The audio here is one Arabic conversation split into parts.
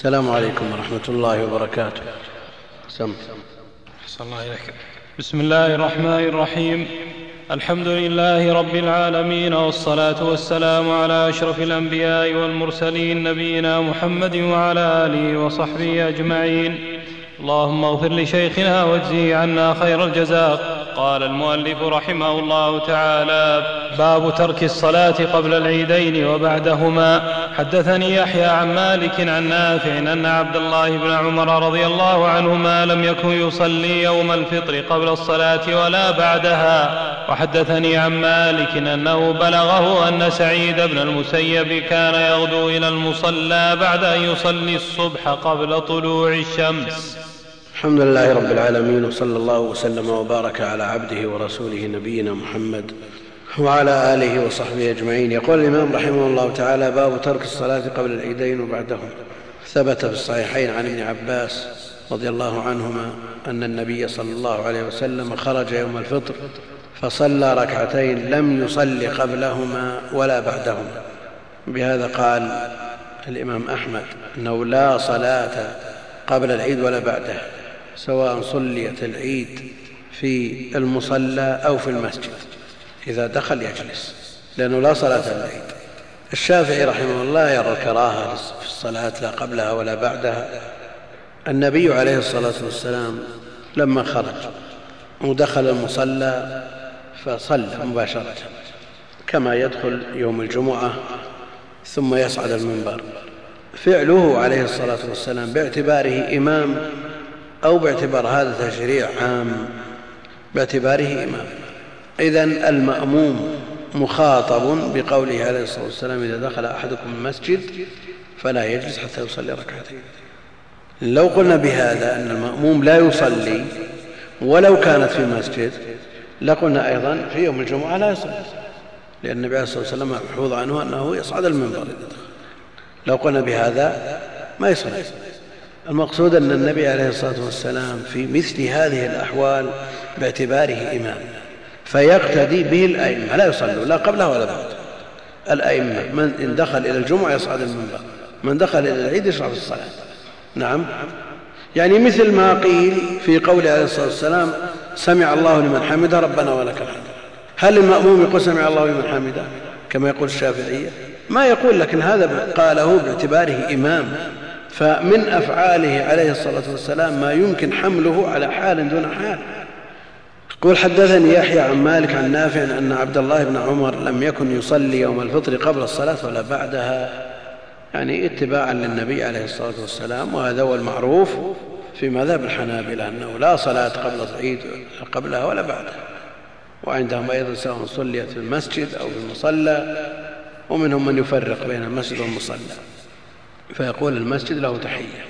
السلام عليكم ورحمة الله وبركاته. سم. الله إليك. بسم الله الرحمن الرحيم. الحمد لله رب العالمين والصلاة والسلام على أشرف الأنبياء والمرسلين نبينا محمد وعلى آله وصحبه أجمعين. اللهم اغفر لشيخنا واجزه عنا خير الجزاء. قال المؤلف رحمه الله تعالى باب ترك الصلاة قبل العيدين وبعدهما. حدثني يحيى عن مالك عن نافع أن عبد الله بن عمر رضي الله عنهما لم يكن يصلي يوم الفطر قبل الصلاة ولا بعدها. وحدثني عن مالك أنه بلغه أن سعيد بن المسيب كان يغدو إلى المصلى بعد أن يصلي الصبح قبل طلوع الشمس. الحمد لله رب العالمين وصلى الله وسلم وبارك على عبده ورسوله نبينا محمد وعلى آله وصحبه أجمعين. يقول الإمام رحمه الله تعالى باب ترك الصلاة قبل العيدين وبعدهم ثبت في الصحيحين عن ابن عباس رضي الله عنهما أن النبي صلى الله عليه وسلم خرج يوم الفطر فصلى ركعتين لم يصل قبلهما ولا بعدهما. بهذا قال الإمام أحمد إنه لا صلاة قبل العيد ولا بعده. سواء صليت العيد في المصلى أو في المسجد إذا دخل يجلس لأنه لا صلاة العيد. الشافعي رحمه الله يرى الكراهة في الصلاة لا قبلها ولا بعدها. النبي عليه الصلاة والسلام لما خرج ودخل المصلى فصلى مباشرة كما يدخل يوم الجمعة ثم يصعد المنبر. فعله عليه الصلاة والسلام باعتباره إمام أو باعتبار هذا تشريع عام باعتباره إمام. إذا المأموم مخاطب بقوله عليه الصلاة والسلام إذا دخل أحدكم المسجد فلا يجلس حتى يصلي ركعتين. لو قلنا بهذا أن المأموم لا يصلي ولو كانت في المسجد لقلنا أيضا في يوم الجمعة لا يصلي لأن النبي عليه الصلاة والسلام محفوظ عنه أنه يصعد المنبر. لو قلنا بهذا ما يصلي. المقصود أن النبي عليه الصلاة والسلام في مثل هذه الأحوال باعتباره إمام فيقتدي به الأئمة لا يصلوا لا قبله ولا بعد الأئمة من إن دخل إلى الجمعة يصعد المنبر من دخل إلى العيد يشرع في الصلاة. نعم. يعني مثل ما قيل في قوله عليه الصلاة والسلام سمع الله لمن حمده ربنا ولك الحمد. هل المأموم يقول سمع الله لمن حمده كما يقول الشافعية. ما يقول لكن هذا قاله باعتباره إمام. فمن أفعاله عليه الصلاة والسلام ما يمكن حمله على حال دون حال. يقول حدثني يحيى عن مالك عن نافع أن عبد الله بن عمر لم يكن يصلي يوم الفطر قبل الصلاة ولا بعدها يعني اتباعا للنبي عليه الصلاة والسلام وهذا هو المعروف في مذهب الحنابلة أنه لا صلاة قبل العيد قبلها ولا بعدها وعندهم أيضا سواء صليت في المسجد أو في المصلى ومنهم من يفرق بين المسجد والمصلى. فيقول المسجد له تحية.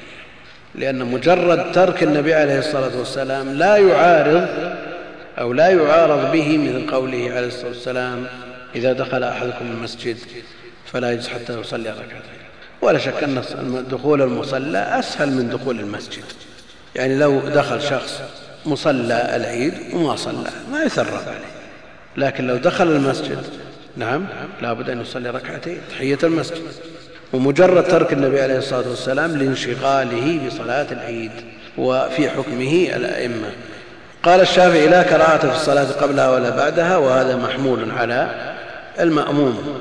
لأن مجرد ترك النبي عليه الصلاة والسلام لا يعارض أو لا يعارض به مثل قوله عليه الصلاة والسلام إذا دخل أحدكم المسجد فلا يجلس حتى يصلي ركعتين. ولا شك أن دخول المصلى أسهل من دخول المسجد. يعني لو دخل شخص مصلى العيد وما صلى ما يثرب عليه. لكن لو دخل المسجد نعم لا بد أن يصلي ركعتين تحية المسجد. ومجرد ترك النبي عليه الصلاة والسلام لانشغاله بصلاة العيد وفي حكمه الأئمة. قال الشافعي لا كراهة في الصلاة قبلها ولا بعدها وهذا محمول على المأموم.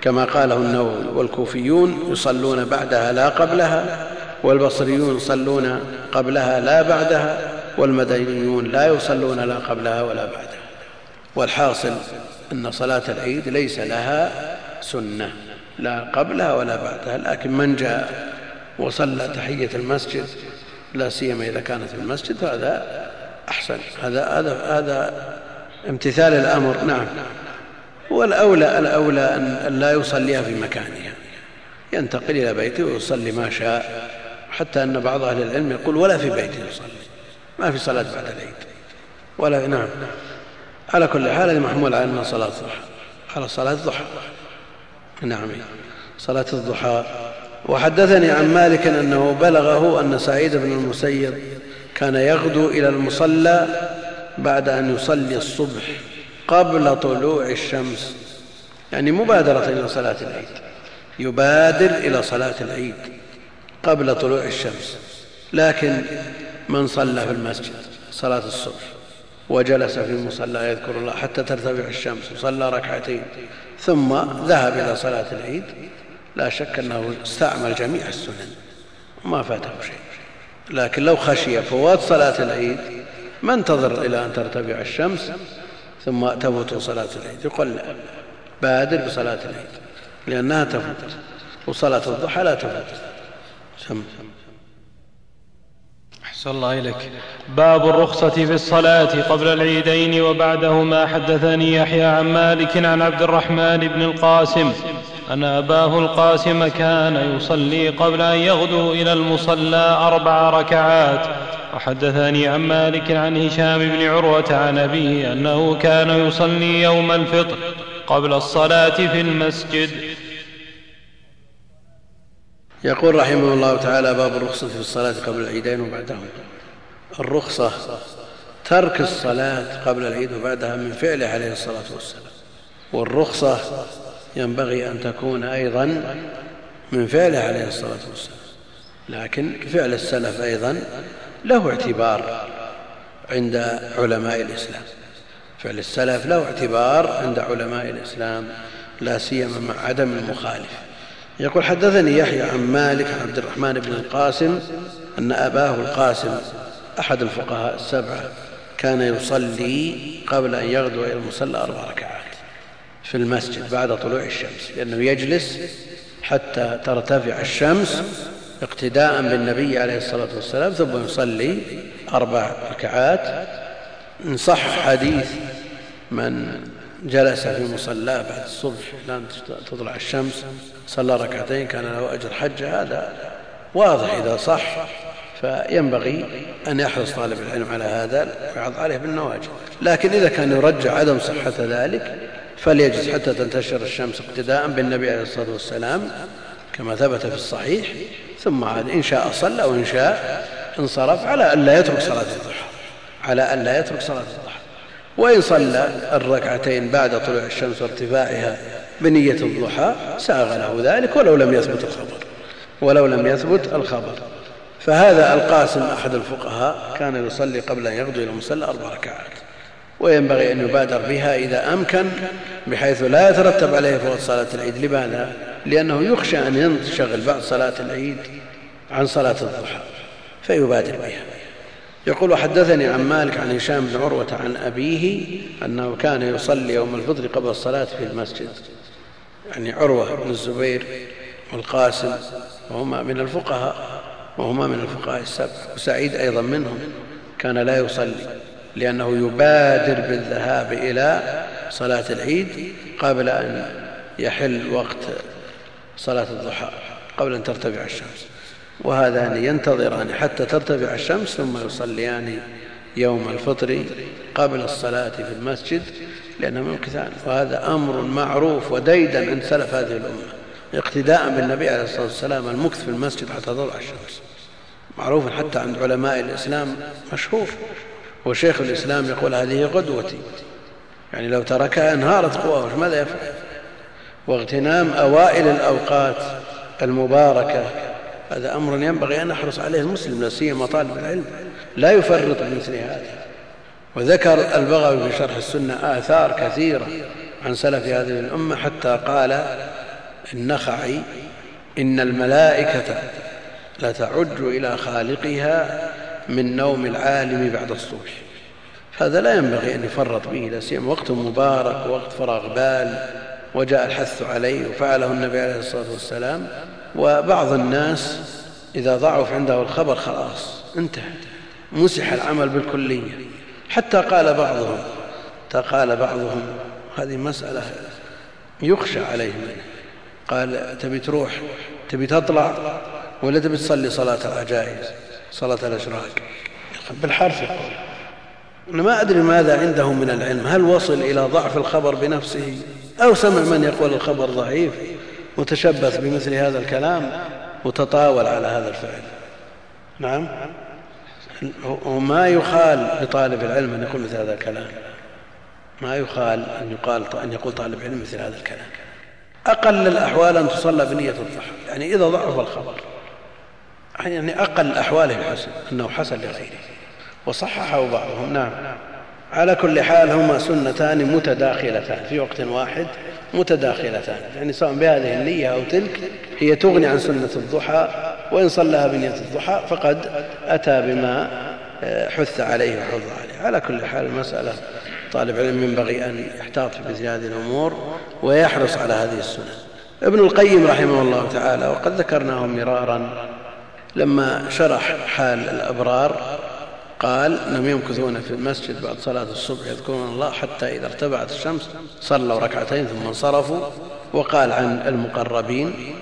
كما قاله النووي والكوفيون يصلون بعدها لا قبلها والبصريون يصلون قبلها لا بعدها والمدنيون لا يصلون لا قبلها ولا بعدها. والحاصل أن صلاة العيد ليس لها سنة. لا قبلها ولا بعدها لكن من جاء وصلى تحية المسجد لا سيما إذا كانت في المسجد فهذا أحسن. هذا هذا هذا امتثال الأمر. نعم. والأولى الأولى أن لا يصليها في مكانها. ينتقل إلى بيته ويصلي ما شاء حتى أن بعض أهل العلم يقول ولا في بيته يصلي. ما في صلاة بعد العيد. ولا نعم. على كل حال هذه محمول على أنها صلاة الضحى على صلاة الضحى. نعم. صلاة الضحى. وحدثني عن مالك أنه بلغه أن سعيد بن المسيب كان يغدو إلى المصلى بعد أن يصلي الصبح قبل طلوع الشمس. يعني مبادرة إلى صلاة العيد. يبادر إلى صلاة العيد قبل طلوع الشمس. لكن من صلى في المسجد؟ صلاة الصبح. وجلس في المصلى يذكر الله حتى ترتفع الشمس وصلى ركعتين ثم ذهب إلى صلاة العيد. لا شك أنه استعمل جميع السنن وما فاته شيء. لكن لو خشي فوات صلاة العيد ما انتظر إلى أن ترتفع الشمس ثم تفوت صلاة العيد. يقول بادر بصلاة العيد لأنها تفوت وصلاة الضحى لا تفوت. سم أحسن الله إليك. باب الرخصة في الصلاة قبل العيدين وبعدهما. حدثني يحيى عن مالك عن عبد الرحمن بن القاسم أن أباه القاسم كان يصلي قبل أن يغدو إلى المصلى أربع ركعات. وحدثني عن مالك عن هشام بن عروة عن أبيه أنه كان يصلي يوم الفطر قبل الصلاة في المسجد. يقول رحمه الله تعالى باب الرخصة في الصلاة قبل العيدين وبعدهما الرخصة ترك الصلاة قبل العيد وبعدها من فعله عليه الصلاة والسلام. والرخصة ينبغي أن تكون أيضا من فعله عليه الصلاة والسلام. لكن فعل السلف أيضا له اعتبار عند علماء الإسلام. فعل السلف له اعتبار عند علماء الإسلام لا سيما مع عدم المخالف. يقول حدثني يحيى عن مالك عن عبد الرحمن بن القاسم أن أباه القاسم أحد الفقهاء السبعة كان يصلي قبل أن يغدو إلى المصلى أربع ركعات في المسجد بعد طلوع الشمس لأنه يجلس حتى ترتفع الشمس اقتداء بالنبي عليه الصلاة والسلام ثم يصلي أربع ركعات. إن صح حديث من جلس في مصلاه بعد الصبح لأن تطلع الشمس صلى ركعتين كان له أجر حج هذا واضح إذا صح فينبغي أن يحرص طالب العلم على هذا ويعض عليه بالنواجذ. لكن إذا كان يرجع عدم صحة ذلك فليجلس حتى تنتشر الشمس اقتداء بالنبي عليه الصلاة والسلام كما ثبت في الصحيح. ثم عاد إن شاء صلى وإن شاء انصرف على أن لا يترك صلاة الضحى على أن لا يترك صلاة الضحى. وإن صلى الركعتين بعد طلوع الشمس وارتفاعها بنية الضحى ساغ له ذلك ولو لم يثبت الخبر ولو لم يثبت الخبر. فهذا القاسم أحد الفقهاء كان يصلي قبل أن يغدو إلى المصلى أربع ركعات وينبغي أن يبادر بها إذا أمكن بحيث لا يترتب عليه فوت صلاة العيد. لماذا؟ لأنه يخشى أن ينشغل بعد صلاة العيد عن صلاة الضحى فيبادر بها. يقول وحدثني عن مالك عن هشام بن عروة عن أبيه أنه كان يصلي يوم الفطر قبل الصلاة في المسجد. يعني عروة بن الزبير والقاسم وهما من الفقهاء وهما من الفقهاء السبع وسعيد أيضا منهم كان لا يصلي لأنه يبادر بالذهاب إلى صلاة العيد قبل أن يحل وقت صلاة الضحى قبل أن ترتفع الشمس. وهذان ينتظران حتى ترتفع الشمس ثم يصليان يوم الفطر قبل الصلاة في المسجد لأنه يمكثان وهذا أمر معروف وديدا عند سلف هذه الأمة اقتداء بالنبي عليه الصلاة والسلام المكث في المسجد حتى تطلع الشمس. معروف حتى عند علماء الإسلام مشهور. وشيخ الإسلام يقول هذه غدوتي. يعني لو تركها انهارت قواه ماذا يفعل؟ واغتنام أوائل الأوقات المباركة. هذا أمر ينبغي أن يحرص عليه المسلم لا سيما طالب العلم. لا يفرط بمثل هذا. وذكر البغوي في شرح السنة آثار كثيرة عن سلف هذه الأمة حتى قال النخعي إن الملائكة لتعج إلى خالقها من نوم العالم بعد الصبح. هذا لا ينبغي أن يفرط به لا سيما وقت مبارك ووقت فراغ بال وجاء الحث عليه وفعله النبي عليه الصلاة والسلام. وبعض الناس إذا ضعف عنده الخبر خلاص انتهى مسح العمل بالكلية. حتى قال بعضهم قال بعضهم هذه مسألة يخشى عليهم. قال تبي تروح؟ تبي تطلع؟ ولا تبي تصلي صلاة العجائز صلاة الأشراك بالحرف يقول. أنا ما أدري ماذا عنده من العلم. هل وصل إلى ضعف الخبر بنفسه؟ أو سمع من يقول الخبر ضعيف وتشبث بمثل هذا الكلام وتطاول على هذا الفعل؟ نعم. وما يخال لطالب العلم أن يقول مثل هذا الكلام. ما يخال أن, يقال أن يقول طالب علم مثل هذا الكلام. أقل الأحوال أن تصلى بنية الضحى يعني إذا ضعف الخبر. يعني أقل الأحوال الحسن أنه حسن لغيره. وصححه بعضهم. نعم. على كل حال هما سنتان متداخلتان في وقت واحد. متداخلتان. يعني سواء بهذه النية أو تلك هي تغني عن سنة الضحى وإن صلىها بنية الضحى فقد أتى بما آه، حث عليه وحض عليه. على كل حال المسألة طالب علم ينبغي أن يحتاط في مثل هذه الأمور ويحرص على هذه السنن ابن القيم رحمه الله تعالى وقد ذكرناه مرارا لما شرح حال الأبرار قال انهم يمكثون في المسجد بعد صلاة الصبح يذكرون الله حتى إذا ارتفعت الشمس صلوا ركعتين ثم انصرفوا. وقال عن المقربين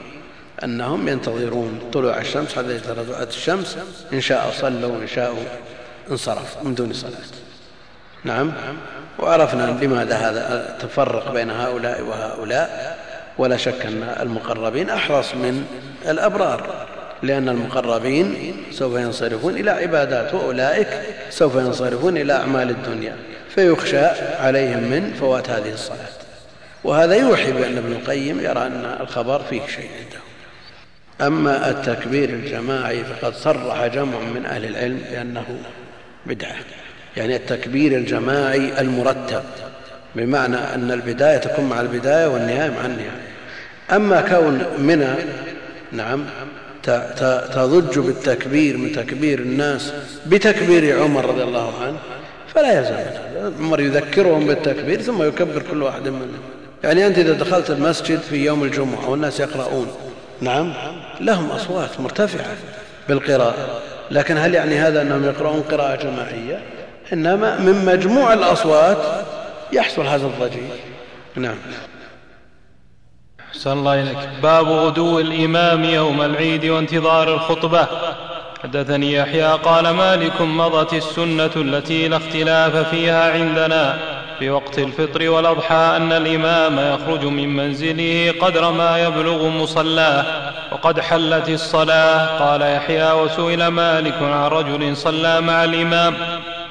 أنهم ينتظرون طلوع الشمس حتى إذا ارتفعت الشمس. إن شاء صلوا وإن شاءوا انصرفوا من دون صلاة. نعم. وعرفنا لماذا هذا تفرق بين هؤلاء وهؤلاء. ولا شك أن المقربين أحرص من الأبرار. لأن المقربين سوف ينصرفون إلى عبادات وأولئك سوف ينصرفون إلى أعمال الدنيا فيخشى عليهم من فوات هذه الصلاة. وهذا يوحي بأن ابن القيم يرى أن الخبر فيه شيء عنده أما التكبير الجماعي فقد صرح جمع من أهل العلم بأنه بدعة يعني التكبير الجماعي المرتب بمعنى أن البداية تكون مع البداية والنهاية مع النهاية. أما كون منى نعم تضج بالتكبير من تكبير الناس بتكبير عمر رضي الله عنه فلا يزال. عمر يذكرهم بالتكبير ثم يكبر كل واحد منهم. يعني أنت إذا دخلت المسجد في يوم الجمعة والناس يقرؤون نعم لهم أصوات مرتفعة بالقراءة. لكن هل يعني هذا أنهم يقرؤون قراءة جماعية؟ إنما من مجموع الأصوات يحصل هذا الضجيج. نعم. أحسن الله إليك. باب غدو الإمام يوم العيد وانتظار الخطبة. حدثني يحيى قال مالك مضت السنة التي لا اختلاف فيها عندنا. في وقت الفطر والأضحى أن الإمام يخرج من منزله قدر ما يبلغ مصلاه. وقد حلت الصلاة. قال يحيى وسئل مالك عن رجل صلى مع الإمام.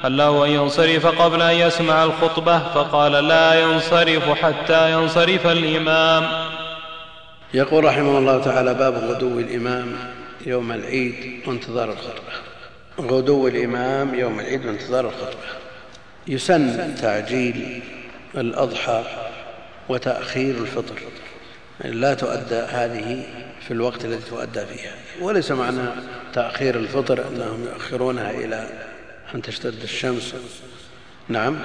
هل له أن ينصرف قبل أن يسمع الخطبة؟ فقال لا ينصرف حتى ينصرف الإمام. يقول رحمه الله تعالى باب غدو الإمام يوم العيد وانتظار الخطبة. غدو الإمام يوم العيد وانتظار الخطبة. يسن تعجيل الأضحى وتأخير الفطر. يعني لا تؤدى هذه في الوقت الذي تؤدى فيها. وليس معنى تأخير الفطر أنهم يؤخرونها إلى أن تشتد الشمس. نعم.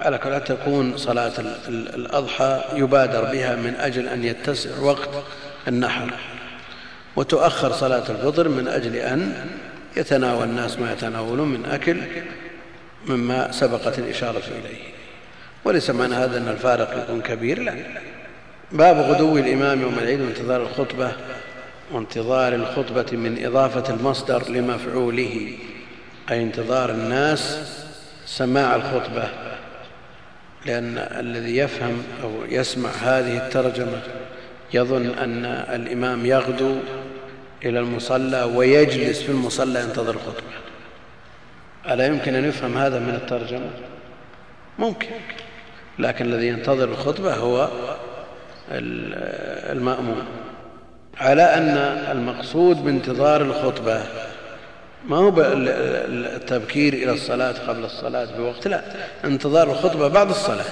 على كل تكون صلاة الأضحى يبادر بها من أجل أن يتسع وقت النحر. وتؤخر صلاة الفطر من أجل أن يتناول الناس ما يتناولون من أكل مما سبقت الإشارة إليه. وليس معنى هذا أن الفارق يكون كبير لا. باب غدو الإمام يوم العيد وانتظار الخطبة وانتظار الخطبة من إضافة المصدر لمفعوله أي انتظار الناس سماع الخطبة لأن الذي يفهم أو يسمع هذه الترجمة يظن أن الإمام يغدو إلى المصلى ويجلس في المصلى ينتظر الخطبة. ألا يمكن أن يفهم هذا من الترجمة؟ ممكن لكن الذي ينتظر الخطبة هو المأمون. على أن المقصود بانتظار الخطبة ما هو التبكير إلى الصلاة قبل الصلاة بوقت؟ لا انتظار الخطبة بعد الصلاة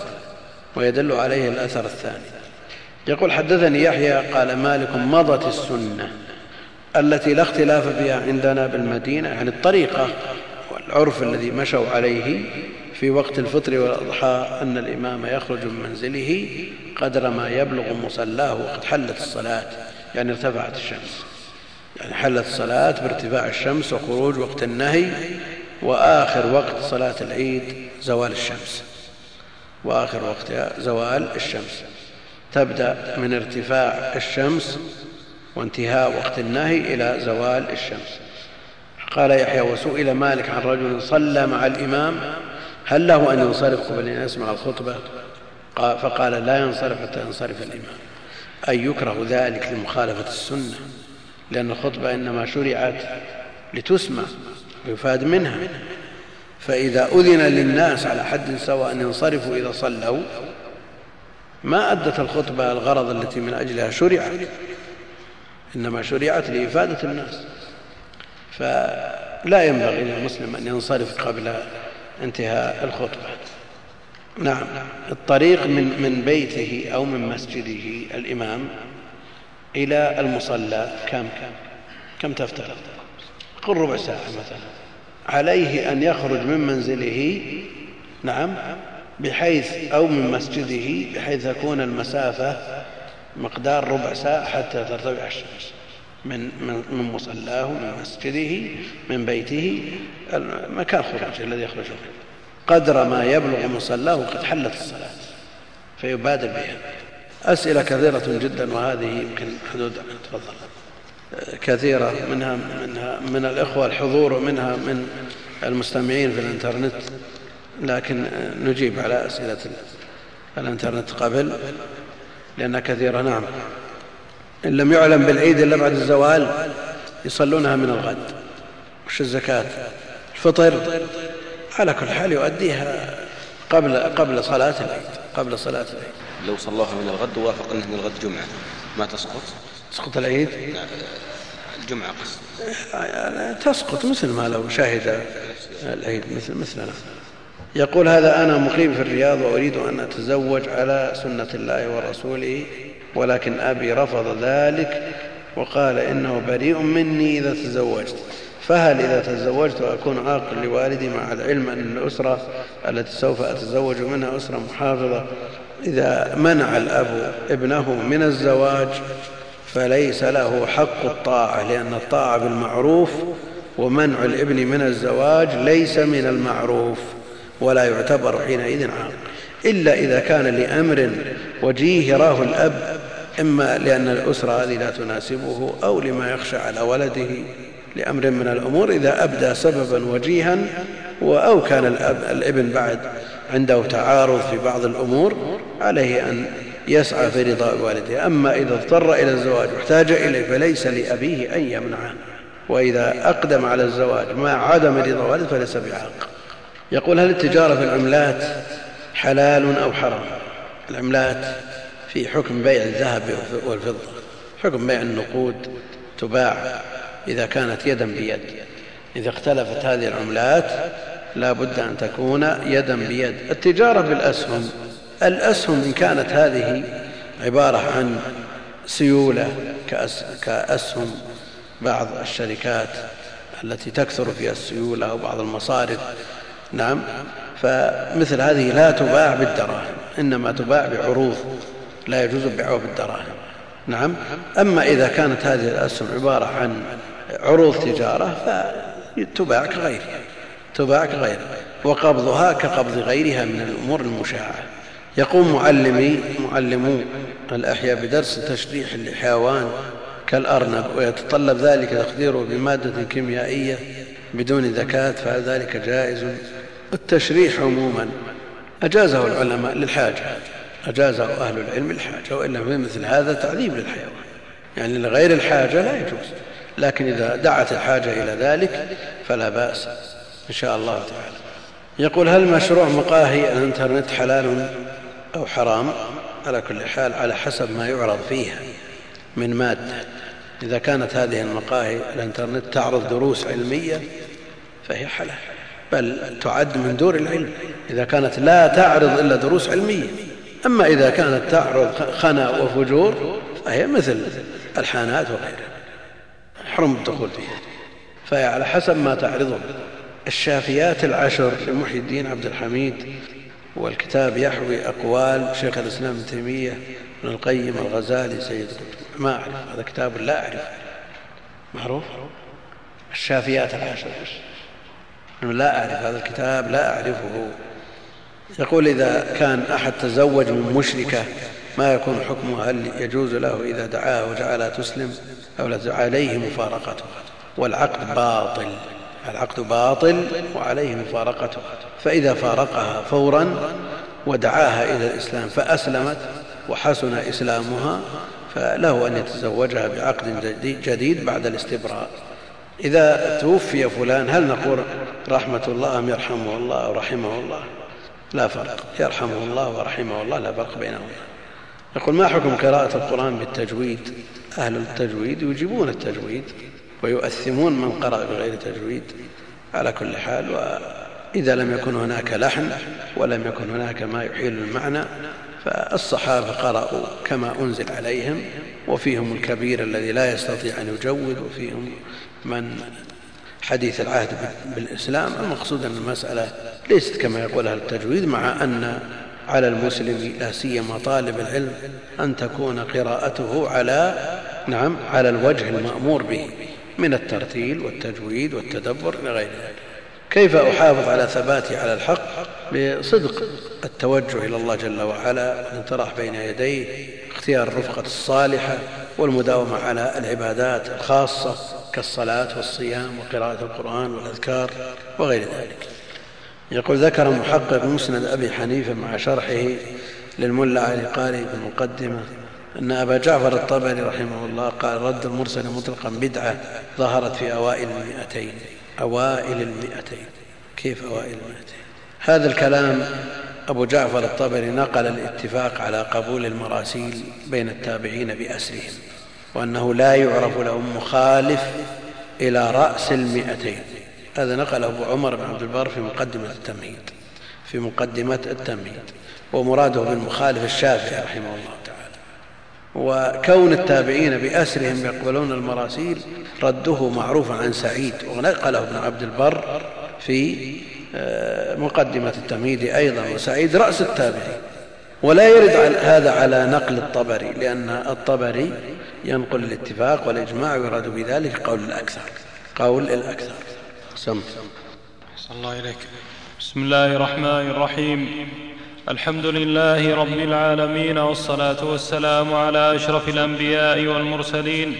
ويدل عليه الأثر الثاني. يقول حدثني يحيى قال مالك مضت السنة التي لا اختلاف فيها عندنا بالمدينة يعني الطريقة والعرف الذي مشوا عليه في وقت الفطر والأضحى أن الإمام يخرج من منزله قدر ما يبلغ مصلاه وقد حلت الصلاة يعني ارتفعت الشمس. يعني حلت الصلاة بارتفاع الشمس وخروج وقت النهي وآخر وقت صلاة العيد زوال الشمس. وآخر وقتها زوال الشمس. تبدأ من ارتفاع الشمس وانتهاء وقت النهي إلى زوال الشمس. قال يحيى وسئل مالك عن رجل صلى مع الإمام هل له أن ينصرف؟ قبل أن يسمع الخطبة. فقال لا ينصرف حتى ينصرف الإمام. أي يكره ذلك لمخالفة السنة. لأن الخطبة إنما شرعت لتسمع ويفاد منها. فإذا أذن للناس على حد سواء أن ينصرفوا إذا صلوا ما أدت الخطبة الغرض التي من أجلها شرعت إنما شرعت لإفادة الناس. فلا ينبغي للمسلم أن ينصرف قبل انتهاء الخطبة. نعم. الطريق من, من بيته أو من مسجده الإمام إلى المصلى. كم؟ كم تفترض قل ربع ساعة مثلا. عليه أن يخرج من منزله نعم بحيث أو من مسجده بحيث تكون المسافة مقدار ربع ساعة حتى ترتفع الشمس. من من مصلاه من مسجده من بيته مكان خروجه الذي يخرج منه قدر ما يبلغ مصلاه قد حلت الصلاة. فيبادر بها. أسئلة كثيرة جدا وهذه يمكن حدود. تفضل. كثيرة منها, منها من الإخوة الحضور ومنها من المستمعين في الإنترنت. لكن نجيب على أسئلة الإنترنت قبل لأنها كثيرة نعم. إن لم يعلم بالعيد إلا بعد الزوال يصلونها من الغد. وش الزكاة؟ الفطر؟ على كل حال يؤديها قبل قبل صلاة العيد قبل صلاة العيد. لو صلوها من الغد ووافق أن الغد جمعة. ما تسقط؟ تسقط العيد؟ الجمعة قصد. تسقط مثل ما لو شهد العيد مثل مثلنا يقول هذا أنا مقيم في الرياض وأريد أن أتزوج على سنة الله ورسوله ولكن أبي رفض ذلك وقال إنه بريء مني إذا تزوجت. فهل إذا تزوجت أكون عاق لوالدي مع العلم أن الأسرة التي سوف أتزوج منها أسرة محافظة إذا منع الأب ابنه من الزواج فليس له حق الطاعة لأن الطاعة بالمعروف ومنع الابن من الزواج ليس من المعروف ولا يعتبر حينئذ عاق إلا إذا كان لأمر وجيه يراه الأب إما لأن الأسرة هذه لا تناسبه أو لما يخشى على ولده. لأمر من الأمور إذا أبدى سببا وجيها أو كان الابن بعد عنده تعارض في بعض الأمور عليه أن يسعى في رضاء والده. أما إذا اضطر إلى الزواج واحتاج إليه فليس لأبيه أن يمنعه. وإذا أقدم على الزواج مع عدم رضا والده فليس بعاق. يقول هل التجارة في العملات حلال أو حرام؟ العملات في حكم بيع الذهب والفضة حكم بيع النقود تباع إذا كانت يدا بيد. إذا اختلفت هذه العملات لا بد أن تكون يدا بيد. التجارة بالأسهم. الأسهم إن كانت هذه عبارة عن سيولة كأسهم بعض الشركات التي تكثر فيها السيولة أو بعض المصارف. نعم. فمثل هذه لا تباع بالدراهم إنما تباع بعروض. لا يجوز بيعها بالدراهم. نعم. أما إذا كانت هذه الأسهم عبارة عن عروض تجارة فتباع كغيرها تباع كغيرها وقبضها كقبض غيرها من الأمور المشاعة. يقوم معلمي معلمو الأحياء بدرس تشريح لحيوان كالأرنب ويتطلب ذلك تقديره بمادة كيميائية بدون ذكاة فهل ذلك جائز. التشريح عموما أجازه العلماء للحاجة أجازه أهل العلم للحاجة وإلا في مثل هذا تعذيب للحيوان. يعني لغير الحاجة لا يجوز. لكن إذا دعت الحاجة إلى ذلك فلا بأس إن شاء الله تعالى. يقول هل مشروع مقاهي الإنترنت حلال أو حرام؟ على كل حال على حسب ما يعرض فيها من مادة. إذا كانت هذه المقاهي الإنترنت تعرض دروس علمية فهي حلال بل تعد من دور العلم. إذا كانت لا تعرض إلا دروس علمية أما إذا كانت تعرض خنا وفجور فهي مثل الحانات وغيرها. يحرم الدخول فيها. فهي على حسب ما تعرضه. الشافيات العشر لمحي الدين عبد الحميد والكتاب يحوي أقوال شيخ الإسلام ابن تيمية ابن القيم الغزالي سيد ما أعرف هذا كتاب لا أعرف معروف؟ الشافيات العشر. لا أعرف هذا الكتاب لا أعرفه. يقول إذا كان أحد تزوج من مشركة ما يكون حكمه هل يجوز له إذا دعاها وجعلها تسلم أو لا عليه مفارقته. والعقد باطل. العقد باطل وعليه مفارقته. فإذا فارقها فورا ودعاها إلى الإسلام فأسلمت وحسن إسلامها فله أن يتزوجها بعقد جديد بعد الاستبراء. إذا توفي فلان هل نقول رحمة الله أم يرحمه الله أو رحمه الله؟ لا فرق. يرحمه الله ورحمه الله لا فرق بينهما. يقول ما حكم قراءة القرآن بالتجويد؟ أهل التجويد يجيبون التجويد ويؤثمون من قرأ بغير تجويد على كل حال وإذا لم يكن هناك لحن ولم يكن هناك ما يحيل المعنى فالصحابة قرأوا كما أنزل عليهم وفيهم الكبير الذي لا يستطيع أن يجود وفيهم من حديث العهد بالإسلام. المقصود أن المسألة ليست كما يقولها التجويد مع أن على المسلم لا سيما طالب العلم أن تكون قراءته على نعم على الوجه المأمور به من الترتيل والتجويد والتدبر إلى غير ذلك. كيف أحافظ على ثباتي على الحق؟ بصدق التوجه إلى الله جل وعلا والانطراح بين يديه اختيار الرفقة الصالحة والمداومة على العبادات الخاصة كالصلاة والصيام وقراءة القرآن والأذكار وغير ذلك. يقول ذكر محقق مسند أبي حنيفة مع شرحه للملا علي قاري في المقدمة أن أبا جعفر الطبري رحمه الله قال رد المرسل مطلقا بدعة ظهرت في أوائل المئتين. أوائل المئتين. كيف أوائل المئتين؟ هذا الكلام أبو جعفر الطبري نقل الاتفاق على قبول المراسيل بين التابعين بأسرهم وأنه لا يعرف لهم مخالف إلى رأس المئتين. هذا نقله أبو عمر بن عبد البر في مقدمة التمهيد في مقدمة التمهيد ومراده بالمخالف الشافعي رحمه الله تعالى. وكون التابعين بأسرهم يقبلون المراسيل رده معروف عن سعيد ونقله ابن عبد البر في آه، مقدمة التمهيد أيضا. وسعيد رأس التابعين. ولا يرد هذا على نقل الطبري لأن الطبري ينقل الاتفاق والإجماع ويراد بذلك قول الأكثر قول الأكثر. سم الله إليك. بسم الله الرحمن الرحيم. الحمد لله رب العالمين والصلاة والسلام على أشرف الأنبياء والمرسلين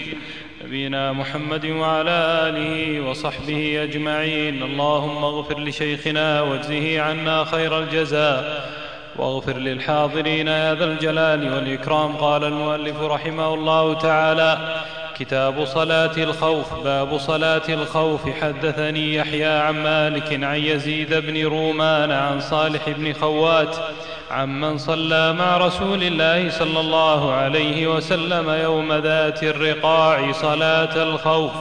نبينا محمد وعلى آله وصحبه أجمعين. اللهم اغفر لشيخنا واجزه عنا خير الجزاء. واغفر للحاضرين يا ذا الجلال والإكرام. قال المؤلف رحمه الله تعالى كتاب صلاة الخوف باب صلاة الخوف. حدثني يحيى عن مالك عن يزيد بن رومان عن صالح بن خوات عمن صلى مع رسول الله صلى الله عليه وسلم يوم ذات الرقاع صلاة الخوف.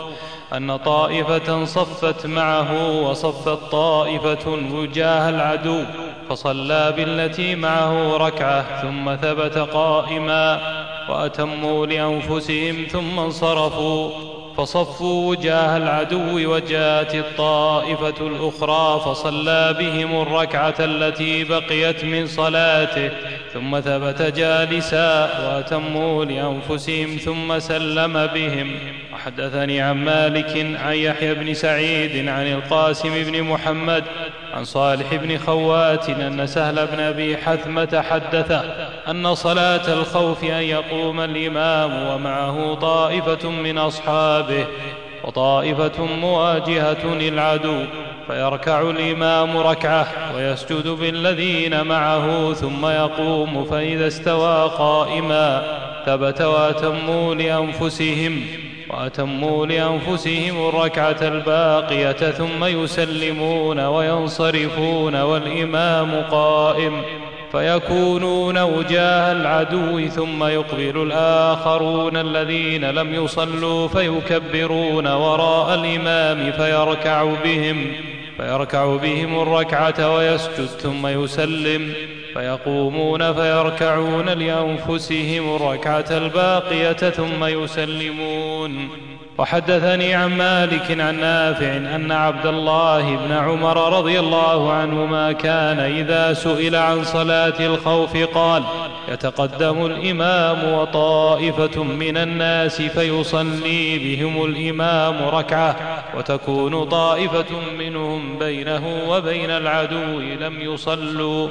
أن طائفة صفت معه وصفت طائفة وجاه العدو فصلى بالتي معه ركعة ثم ثبت قائما. وأتموا لأنفسهم ثم انصرفوا فصفوا وجاه العدو وجاءت الطائفة الأخرى فصلى بهم الركعة التي بقيت من صلاته ثم ثبت جالسا وأتموا لأنفسهم ثم سلم بهم وحدثني عن مالك عن يحيى بن سعيد عن القاسم بن محمد عن صالح بن خوات أن سهل بن أبي حثمة حدث أن صلاة الخوف أن يقوم الإمام ومعه طائفة من أصحابه وطائفة مواجهة للعدو فيركع الإمام ركعة ويسجد بالذين معه ثم يقوم فإذا استوى قائما ثبت وأتموا لأنفسهم وأتموا لأنفسهم الركعة الباقية ثم يسلمون وينصرفون والإمام قائم فيكونون وجاه العدو ثم يقبل الآخرون الذين لم يصلوا فيكبرون وراء الإمام فيركع بهم فيركع بهم الركعة ويسجد ثم يسلم فيقومون فيركعون لأنفسهم الركعة الباقية ثم يسلمون. وحدثني عن مالك عن نافع أن عبد الله بن عمر رضي الله عنهما كان إذا سئل عن صلاة الخوف قال يتقدم الإمام وطائفة من الناس فيصلي بهم الإمام ركعة وتكون طائفة منهم بينه وبين العدو لم يصلوا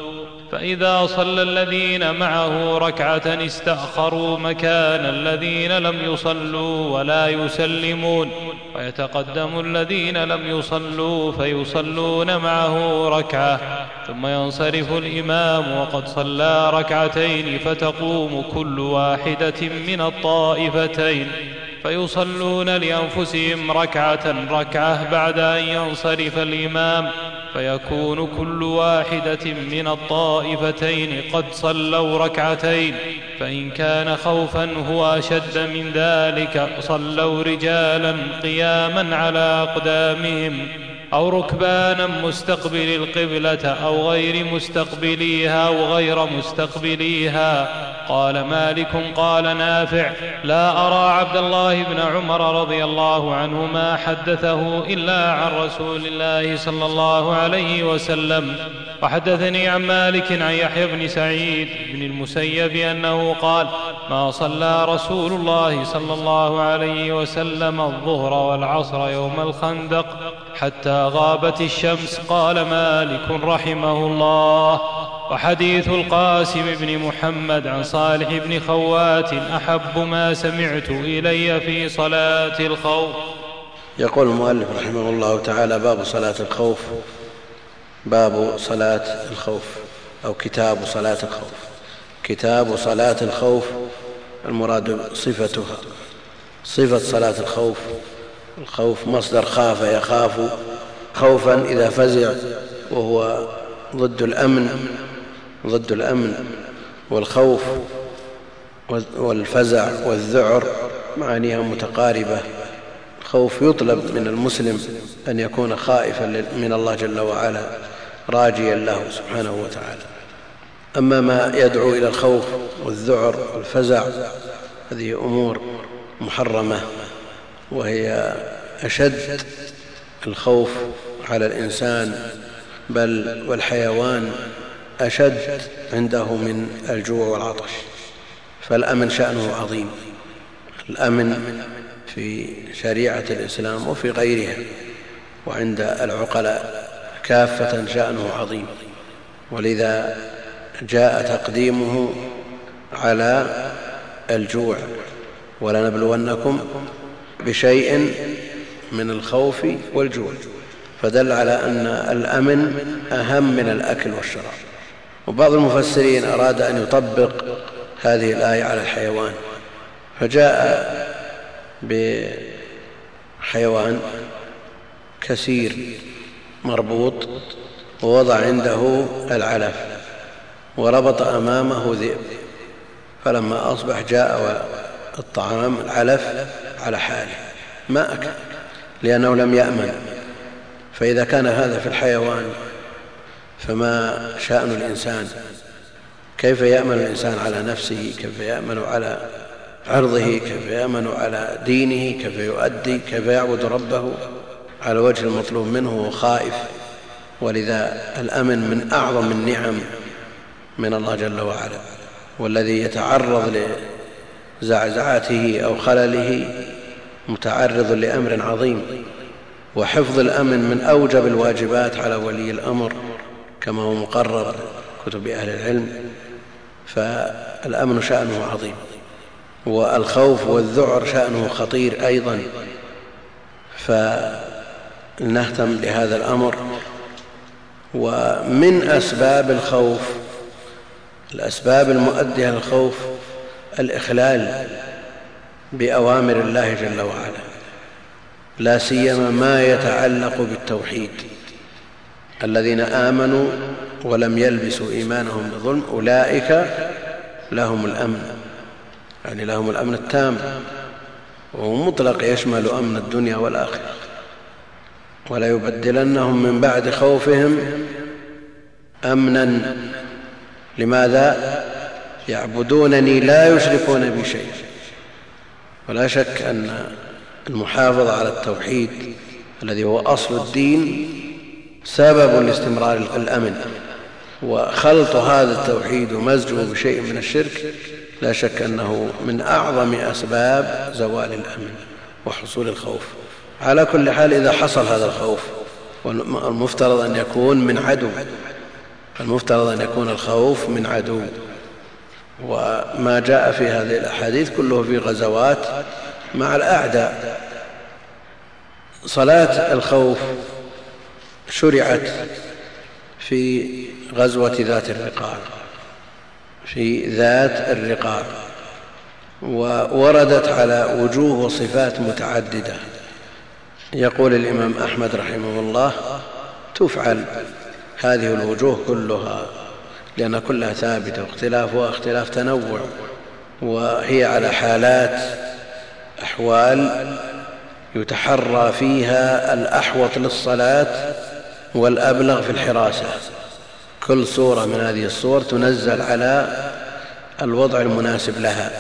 فإذا صلى الذين معه ركعة استأخروا مكان الذين لم يصلوا ولا يسلمون. ويتقدم الذين لم يصلوا فيصلون معه ركعة. ثم ينصرف الإمام وقد صلى ركعتين فتقوم كل واحدة من الطائفتين. فيصلون لأنفسهم ركعة ركعة بعد أن ينصرف الإمام. فيكون كل واحدة من الطائفتين قد صلوا ركعتين فإن كان خوفا هو أشد من ذلك صلوا رجالا قياما على أقدامهم أو ركبانا مستقبل القبلة أو غير مستقبليها أو غير مستقبليها. قال مالك قال نافع. لا أرى عبد الله بن عمر رضي الله عنهما حدثه إلا عن رسول الله صلى الله عليه وسلم. وحدثني عن مالك عن يحيى بن سعيد بن المسيب أنه قال ما صلى رسول الله صلى الله عليه وسلم الظهر والعصر يوم الخندق حتى غابت الشمس قال مالك رحمه الله. وحديث القاسم بن محمد عن صالح بن خوات أحب ما سمعت إلي في صلاة الخوف. يقول المؤلف رحمه الله تعالى باب صلاة الخوف باب صلاة الخوف أو كتاب صلاة الخوف. كتاب صلاة الخوف المراد صفتها. صفة صلاة الخوف الخوف مصدر خاف يخاف خوفا إذا فزع وهو ضد الأمن. ضد الأمن والخوف والفزع والذعر معانيها متقاربة. الخوف يطلب من المسلم أن يكون خائفا من الله جل وعلا راجيا له سبحانه وتعالى. أما ما يدعو إلى الخوف والذعر والفزع هذه أمور محرمة وهي أشد الخوف على الإنسان بل والحيوان أشد عنده من الجوع والعطش فالأمن شأنه عظيم. الأمن في شريعة الإسلام وفي غيرها وعند العقلاء كافة شأنه عظيم. ولذا جاء تقديمه على الجوع. ولنبلونكم بشيء من الخوف والجوع. فدل على أن الأمن أهم من الأكل والشراب. وبعض المفسرين أراد أن يطبق هذه الآية على الحيوان فجاء بحيوان كثير مربوط ووضع عنده العلف وربط أمامه ذئب فلما أصبح جاء الطعام العلف على حاله ما أكل لأنه لم يأمن فإذا كان هذا في الحيوان فما شأن الإنسان؟ كيف يأمن الإنسان على نفسه؟ كيف يأمن على عرضه؟ كيف يأمن على دينه؟ كيف يؤدي؟ كيف يعبد ربه؟ على وجه المطلوب منه وهو خائف. ولذا الأمن من أعظم النعم من الله جل وعلا. والذي يتعرض لزعزعته أو خلله متعرض لأمر عظيم. وحفظ الأمن من أوجب الواجبات على ولي الأمر. كما هو مقرر كتب أهل العلم فالأمن شأنه عظيم والخوف والذعر شأنه خطير أيضا. فلنهتم بهذا الأمر. ومن أسباب الخوف الأسباب المؤدية للخوف الإخلال بأوامر الله جل وعلا لا سيما ما يتعلق بالتوحيد. الذين آمنوا ولم يلبسوا إيمانهم بظلم أولئك لهم الأمن. يعني لهم الأمن التام. وهو مطلق يشمل أمن الدنيا والآخرة. وليبدلنهم من بعد خوفهم أمنا. لماذا؟ يعبدونني لا يشركون بي شيئا. ولا شك أن المحافظة على التوحيد الذي هو أصل الدين سبب لاستمرار الأمن. وخلط هذا التوحيد ومزجه بشيء من الشرك لا شك أنه من أعظم أسباب زوال الأمن وحصول الخوف. على كل حال إذا حصل هذا الخوف والمفترض أن يكون من عدو. المفترض أن يكون الخوف من عدو. وما جاء في هذه الأحاديث كله في غزوات مع الأعداء. صلاة الخوف شرعت في غزوة ذات الرقاع في ذات الرقاع ووردت على وجوه وصفات متعددة. يقول الإمام أحمد رحمه الله تفعل هذه الوجوه كلها لأن كلها ثابتة واختلافها اختلاف تنوع وهي على حالات أحوال يتحرى فيها الأحوط للصلاة والأبلغ في الحراسة. كل صورة من هذه الصور تنزل على الوضع المناسب لها.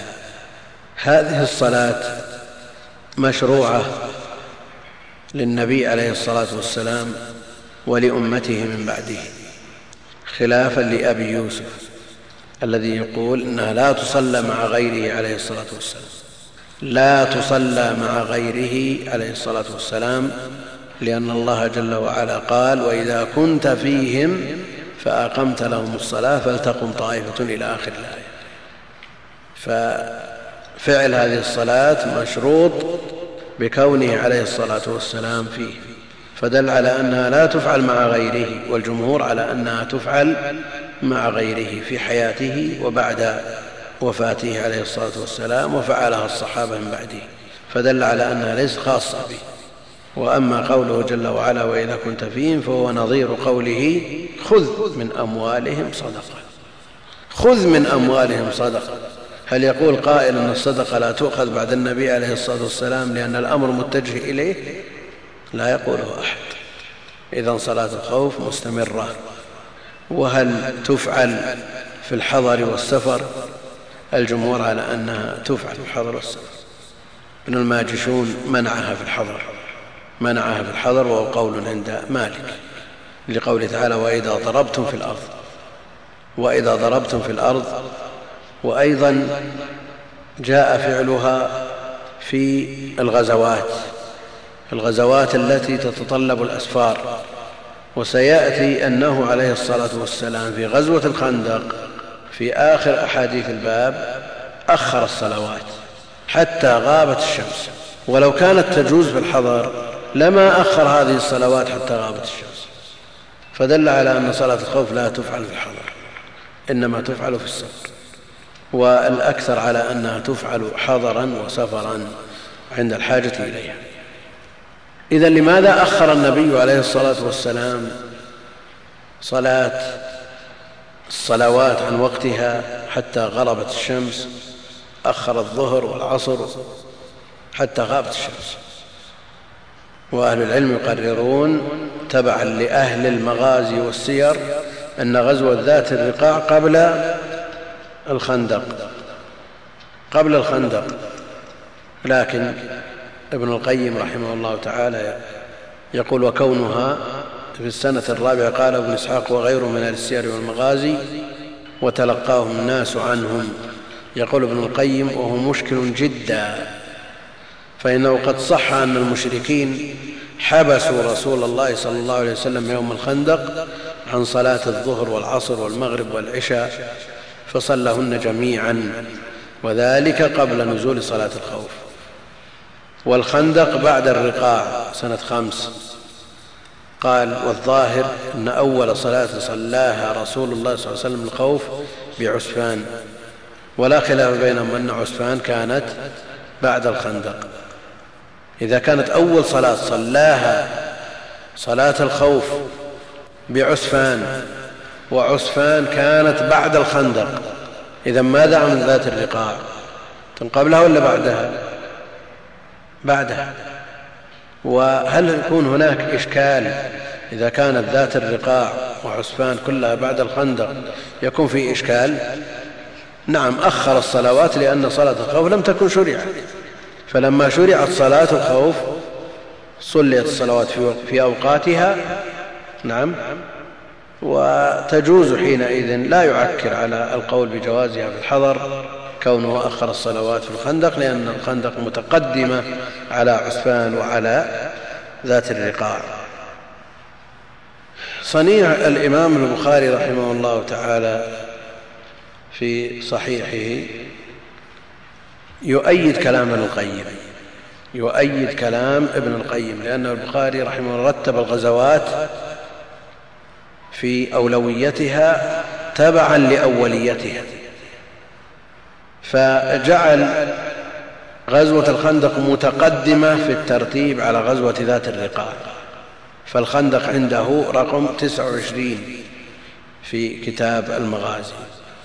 هذه الصلاة مشروعة للنبي عليه الصلاة والسلام ولأمته من بعده خلافا لأبي يوسف الذي يقول إنها لا تصلى مع غيره عليه الصلاة والسلام. لا تصلى مع غيره عليه الصلاة والسلام لأن الله جل وعلا قال وإذا كنت فيهم فأقمت لهم الصلاة فلتقم طائفة إلى آخر الآية. ففعل هذه الصلاة مشروط بكونه عليه الصلاة والسلام فيه فدل على أنها لا تفعل مع غيره والجمهور على أنها تفعل مع غيره في حياته وبعد وفاته عليه الصلاة والسلام وفعلها الصحابة من بعده فدل على أنها ليست خاصة به. وأما قوله جل وعلا وإذا كنت فيهم فهو نظير قوله خذ من أموالهم صدقة. خذ من أموالهم صدقة. هل يقول قائل أن الصدقة لا تؤخذ بعد النبي عليه الصلاة والسلام لأن الأمر متجه إليه؟ لا يقوله أحد. إذا صلاة الخوف مستمرة. وهل تفعل في الحضر والسفر؟ الجمهور على أنها تفعل في الحضر والسفر. ابن الماجشون منعها في الحضر. منعها في الحضر وهو قول عند مالك لقوله تعالى وإذا ضربتم في الأرض وإذا ضربتم في الأرض وأيضا جاء فعلها في الغزوات الغزوات التي تتطلب الأسفار وسيأتي أنه عليه الصلاة والسلام في غزوة الخندق في آخر أحاديث الباب أخر الصلوات حتى غابت الشمس. ولو كانت تجوز في الحضر لما أخر هذه الصلوات حتى غابت الشمس. فدل على أن صلاة الخوف لا تفعل في الحضر إنما تفعل في السفر والأكثر على أنها تفعل حضرا وسفرا عند الحاجة إليها. إذا لماذا أخر النبي عليه الصلاة والسلام صلاة الصلوات عن وقتها حتى غربت الشمس أخر الظهر والعصر حتى غابت الشمس؟ وأهل العلم يقررون تبعا لأهل المغازي والسير أن غزوة ذات الرقاع قبل الخندق قبل الخندق. لكن ابن القيم رحمه الله تعالى يقول وكونها في السنة الرابعة قال ابن إسحاق وغيره من أهل السير والمغازي وتلقاهم الناس عنهم. يقول ابن القيم وهو مشكل جدا. فإنه قد صح أن المشركين حبسوا رسول الله صلى الله عليه وسلم يوم الخندق عن صلاة الظهر والعصر والمغرب والعشاء فصلهن جميعا وذلك قبل نزول صلاة الخوف. والخندق بعد الرقاع سنة خمس. قال والظاهر أن أول صلاة صلاها رسول الله صلى الله عليه وسلم الخوف بعسفان. ولا خلاف بينهم أن عسفان كانت بعد الخندق. إذا كانت أول صلاة صلاها صلاة الخوف بعسفان وعسفان كانت بعد الخندق. إذا ماذا عن ذات الرقاع؟ قبلها ولا بعدها؟ بعدها. وهل يكون هناك إشكال إذا كانت ذات الرقاع وعسفان كلها بعد الخندق يكون في إشكال؟ نعم أخر الصلوات لأن صلاة الخوف لم تكن شرعت فلما شرعت صلاة الخوف صليت الصلوات في أوقاتها نعم وتجوز حينئذ لا يعكر على القول بجوازها في الحضر كونه أخر الصلوات في الخندق لأن الخندق متقدمة على عسفان وعلى ذات الرقاع. صنيع الإمام البخاري رحمه الله تعالى في صحيحه يؤيد كلام ابن القيم. يؤيد كلام ابن القيم لأن البخاري رحمه الله رتب الغزوات في أولويتها تبعا لأوليتها. فجعل غزوة الخندق متقدمة في الترتيب على غزوة ذات الرقاع. فالخندق عنده رقم 29 في كتاب المغازي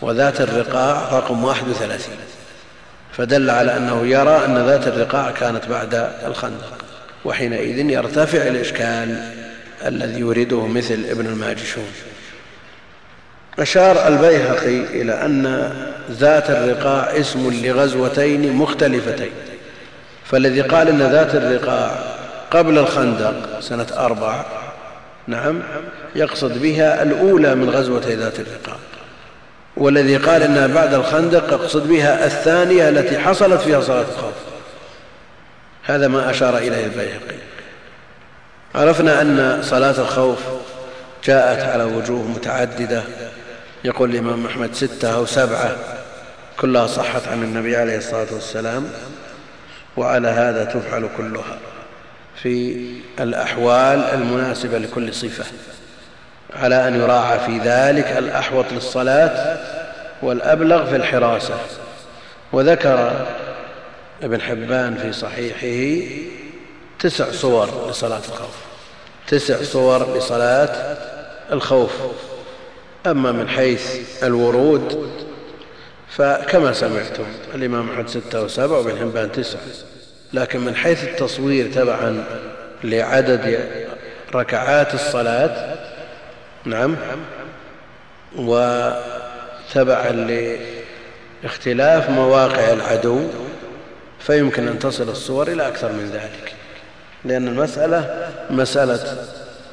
وذات الرقاع رقم 31 فدل على أنه يرى أن ذات الرقاع كانت بعد الخندق وحينئذ يرتفع الإشكال الذي يريده مثل ابن الماجشون. أشار البيهقي إلى أن ذات الرقاع اسم لغزوتين مختلفتين فالذي قال أن ذات الرقاع قبل الخندق سنة أربع نعم يقصد بها الأولى من غزوة ذات الرقاع. والذي قال انها بعد الخندق يقصد بها الثانية التي حصلت فيها صلاة الخوف. هذا ما أشار إليه البيهقي. عرفنا أن صلاة الخوف جاءت على وجوه متعددة. يقول الإمام أحمد ستة أو سبعة. كلها صحت عن النبي عليه الصلاة والسلام. وعلى هذا تفعل كلها. في الأحوال المناسبة لكل صفة. على أن يراعى في ذلك الأحوط للصلاة والأبلغ في الحراسة. وذكر ابن حبان في صحيحه تسع صور لصلاة الخوف. تسع صور لصلاة الخوف. أما من حيث الورود فكما سمعتم الإمام أحمد ستة وسبع وابن حبان تسعة لكن من حيث التصوير تبعا لعدد ركعات الصلاة نعم. وتبعا لاختلاف مواقع العدو فيمكن أن تصل الصور إلى أكثر من ذلك لأن المسألة مسألة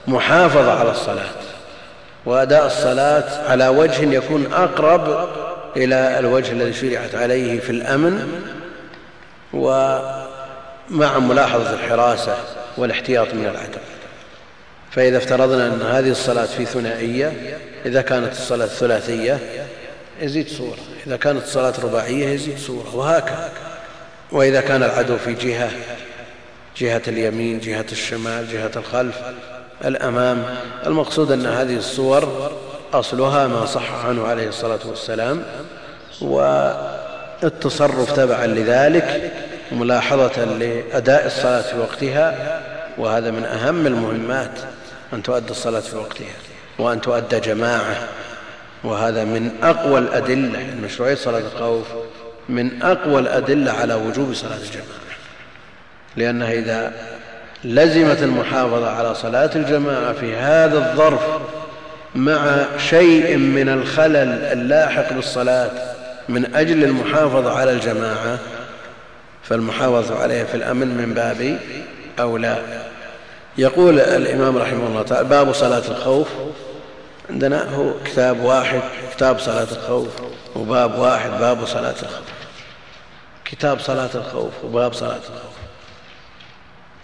محافظة على الصلاة وأداء الصلاة على وجه يكون أقرب إلى الوجه الذي شرعت عليه في الأمن ومع ملاحظة الحراسة والاحتياط من العدو. فإذا افترضنا أن هذه الصلاة في ثنائية إذا كانت الصلاة ثلاثية يزيد صورة إذا كانت الصلاة رباعية يزيد صورة وهكذا. وإذا كان العدو في جهة جهة اليمين جهة الشمال جهة الخلف الأمام المقصود أن هذه الصور أصلها ما صح عنه عليه الصلاة والسلام والتصرف تبعا لذلك ملاحظة لأداء الصلاة في وقتها وهذا من أهم المهمات أن تؤدى الصلاة في وقتها وأن تؤدى جماعة. وهذا من أقوى الأدلة مشروعية صلاة الخوف من أقوى الأدلة على وجوب صلاة الجماعة. لأنها إذا لزمت المحافظة على صلاة الجماعة في هذا الظرف مع شيء من الخلل اللاحق بالصلاة من أجل المحافظة على الجماعة فالمحافظة عليها في الأمن من باب أولى. يقول الإمام رحمه الله تعالى باب صلاة الخوف. عندنا هو كتاب واحد كتاب صلاة الخوف وباب واحد باب صلاة الخوف. كتاب صلاة الخوف وباب صلاة الخوف.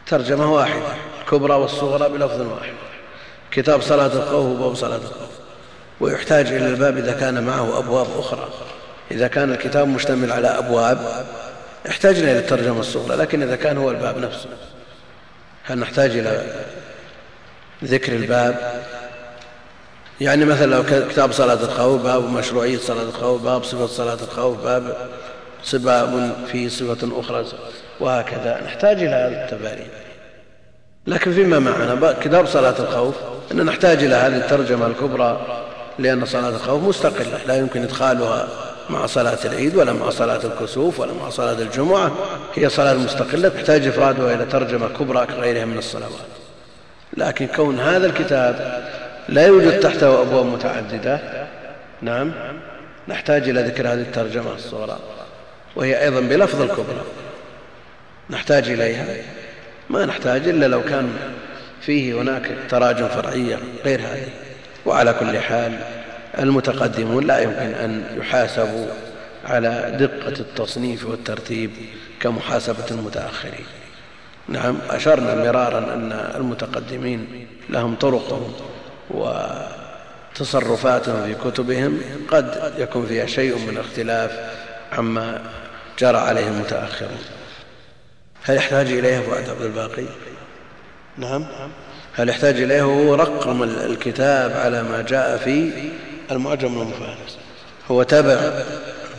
ترجمة واحدة الكبرى والصغرى بلفظ واحد. كتاب صلاة الخوف وباب صلاة الخوف. ويحتاج إلى الباب إذا كان معه أبواب أخرى. إذا كان الكتاب مشتمل على أبواب احتاجنا إلى الترجمة الصغرى لكن إذا كان هو الباب نفسه. هل نحتاج إلى ذكر الباب؟ يعني مثلا لو كتاب صلاة الخوف باب مشروعية صلاة الخوف باب صفة صلاة الخوف باب باب في صفة أخرى وهكذا. نحتاج إلى هذه التبارين لكن فيما معنا كتاب صلاة الخوف أن نحتاج إلى هذه الترجمة الكبرى لأن صلاة الخوف مستقلة لا يمكن إدخالها مع صلاة العيد ولا مع صلاة الكسوف ولا مع صلاة الجمعة. هي صلاة مستقلة تحتاج إفرادها إلى ترجمة كبرى كغيرها من الصلوات. لكن كون هذا الكتاب لا يوجد تحته أبواب متعددة نعم نحتاج إلى ذكر هذه الترجمة الصغرى. وهي أيضا بلفظ الكبرى. نحتاج إليها. ما نحتاج إلا لو كان فيه هناك تراجم فرعية غير هذه. وعلى كل حال المتقدمون لا يمكن أن يحاسبوا على دقة التصنيف والترتيب كمحاسبة المتأخرين. نعم أشرنا مرارا أن المتقدمين لهم طرقهم وتصرفاتهم في كتبهم. قد يكون فيها شيء من اختلاف عما جرى عليه المتأخرون. هل يحتاج إليه أبو عبد الباقي؟ نعم. هل يحتاج إليه؟ هو رقم الكتاب على ما جاء في المعجم المفارس هو تبع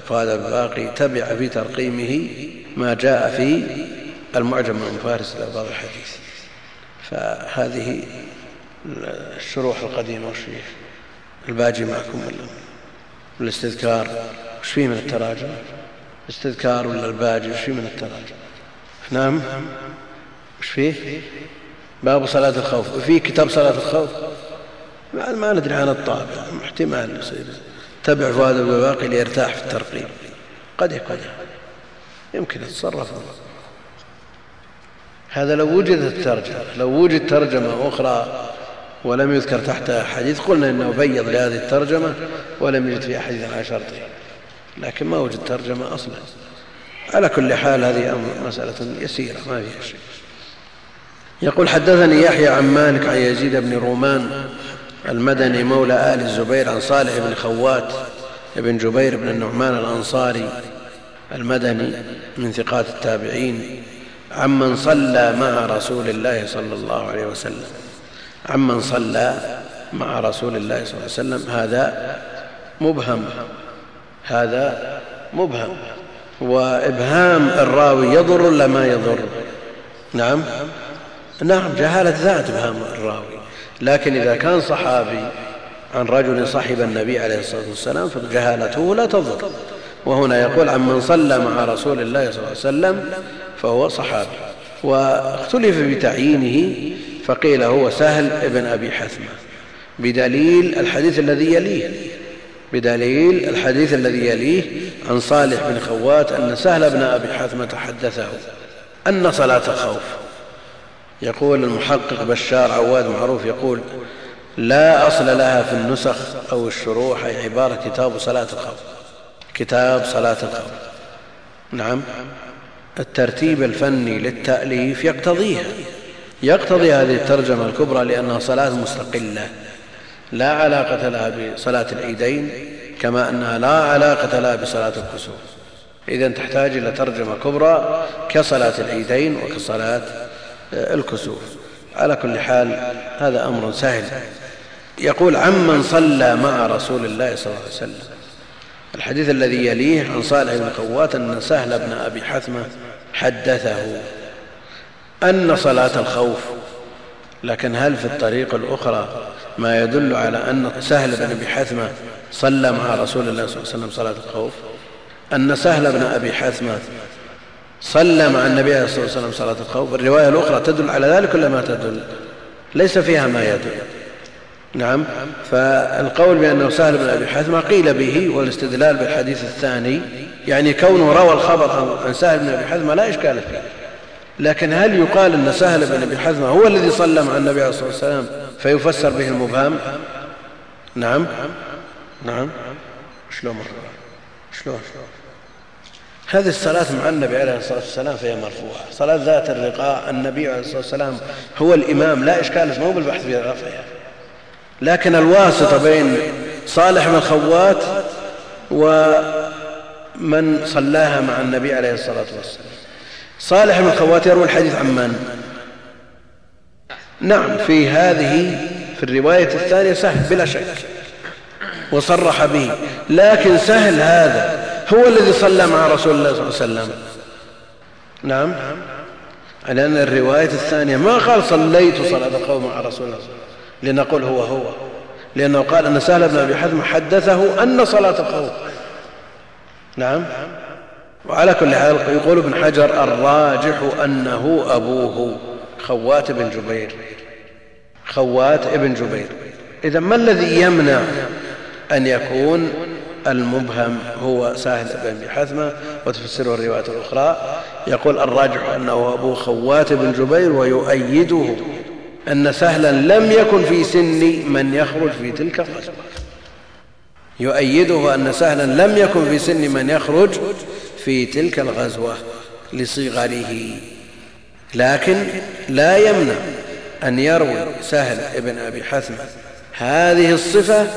فؤاد الباقي تبع في ترقيمه ما جاء في المعجم المفارس لألفاظ الحديث. فهذه الشروح القديمة وش فيه الباجي معكم ولا الاستذكار وش فيه من التراجم الاستذكار ولا الباجي؟ وش فيه من التراجم نعم. وش فيه؟ باب صلاة الخوف. وفي كتاب صلاة الخوف؟ ما ندري عن الطابع احتمال يصير. تبع فؤاد الباقي ليرتاح في الترقيم قد يكون. يمكن يتصرف. هذا لو وجدت الترجمة. لو وجد ترجمة أخرى ولم يذكر تحتها حديث قلنا إنه بيض لهذه الترجمة ولم يجد فيها حديث على شرطه. لكن ما وجد ترجمة أصلا. على كل حال هذه مسألة يسيرة ما فيها شيء. يقول حدثني يحيى عن مالك عن يزيد بن رومان المدني مولى آل الزبير عن صالح بن خوات بن جبير بن النعمان الأنصاري المدني من ثقات التابعين عمن صلى مع رسول الله صلى الله عليه وسلم. عمن صلى مع رسول الله صلى الله عليه وسلم. هذا مبهم. هذا مبهم. وإبهام الراوي يضر ولا ما يضر؟ نعم. نعم. جهالة ذات إبهام الراوي. لكن إذا كان صحابي عن رجل صحب النبي عليه الصلاة والسلام فجهالته لا تضر. وهنا يقول عن من صلى مع رسول الله صلى الله عليه وسلم فهو صحابي. واختلف بتعيينه فقيل هو سهل ابن أبي حثمة. بدليل الحديث الذي يليه. بدليل الحديث الذي يليه عن صالح بن خوات أن سهل بن أبي حثمة حدثه أن صلاة الخوف يقول المحقق بشار عواد معروف يقول لا أصل لها في النسخ أو الشروح أي عبارة كتاب صلاة الخوف. كتاب صلاة الخوف. نعم. الترتيب الفني للتأليف يقتضيها. يقتضي هذه الترجمة الكبرى لأنها صلاة مستقلة. لا علاقة لها بصلاة العيدين كما أنها لا علاقة لها بصلاة الكسوف. إذا تحتاج إلى ترجمة كبرى كصلاة العيدين وكصلاة الكسوف. على كل حال هذا أمر سهل. يقول عمن صلى مع رسول الله صلى الله عليه وسلم. الحديث الذي يليه عن صالح بن قوات أن سهل بن أبي حثمة حدثه أن صلاة الخوف لكن هل في الطريق الأخرى ما يدل على أن سهل بن أبي حثمة صلى مع رسول الله صلى الله عليه وسلم صلاة الخوف؟ أن سهل بن أبي حثمة صلى مع النبي عليه الصلاة والسلام صلاة الخوف. الرواية الأخرى تدل على ذلك ولا ما تدل؟ ليس فيها ما يدل. نعم. فالقول بأنه سهل بن أبي حثمة قيل به والاستدلال بالحديث الثاني يعني كونه روى الخبر عن سهل بن أبي حثمة لا إشكال فيه. لكن هل يقال أن سهل بن أبي حثمة هو الذي صلى مع النبي عليه الصلاة والسلام فيفسر به المبهم؟ نعم. نعم. شلون؟ شلون؟ هذه الصلاة مع النبي عليه الصلاة والسلام فهي مرفوعة. صلاة ذات الرقاء النبي عليه الصلاة والسلام هو الإمام لا إشكال مو بالبحث في رفعها لكن الواسطة بين صالح بن الخوات ومن صلاها مع النبي عليه الصلاة والسلام. صالح بن الخوات يروي الحديث عن من؟ نعم في هذه في الرواية الثانية سهل بلا شك. وصرح به. لكن سهل هذا. هو الذي صلى مع رسول الله صلى الله عليه وسلم. نعم. لأن الرواية الثانية ما قال صليت صلاة القوم مع رسول الله لنقول هو هو. لأنه قال أن سهل بن أبي حزم حدثه أن صلاة الخوف نعم. وعلى كل حال يقول ابن حجر الراجح أنه أبوه خوات بن جبير. خوات ابن جبير. إذا ما الذي يمنع أن يكون المبهم هو سهل بن ابي حثمة وتفسره الرواية الأخرى. يقول الراجح أنه أبو خوات بن جبير ويؤيده أن سهلا لم يكن في سن من يخرج في تلك الغزوة يؤيده أن سهلا لم يكن في سن من يخرج في تلك الغزوة لصغره. لكن لا يمنع أن يروي سهل بن أبي حثمة هذه الصفة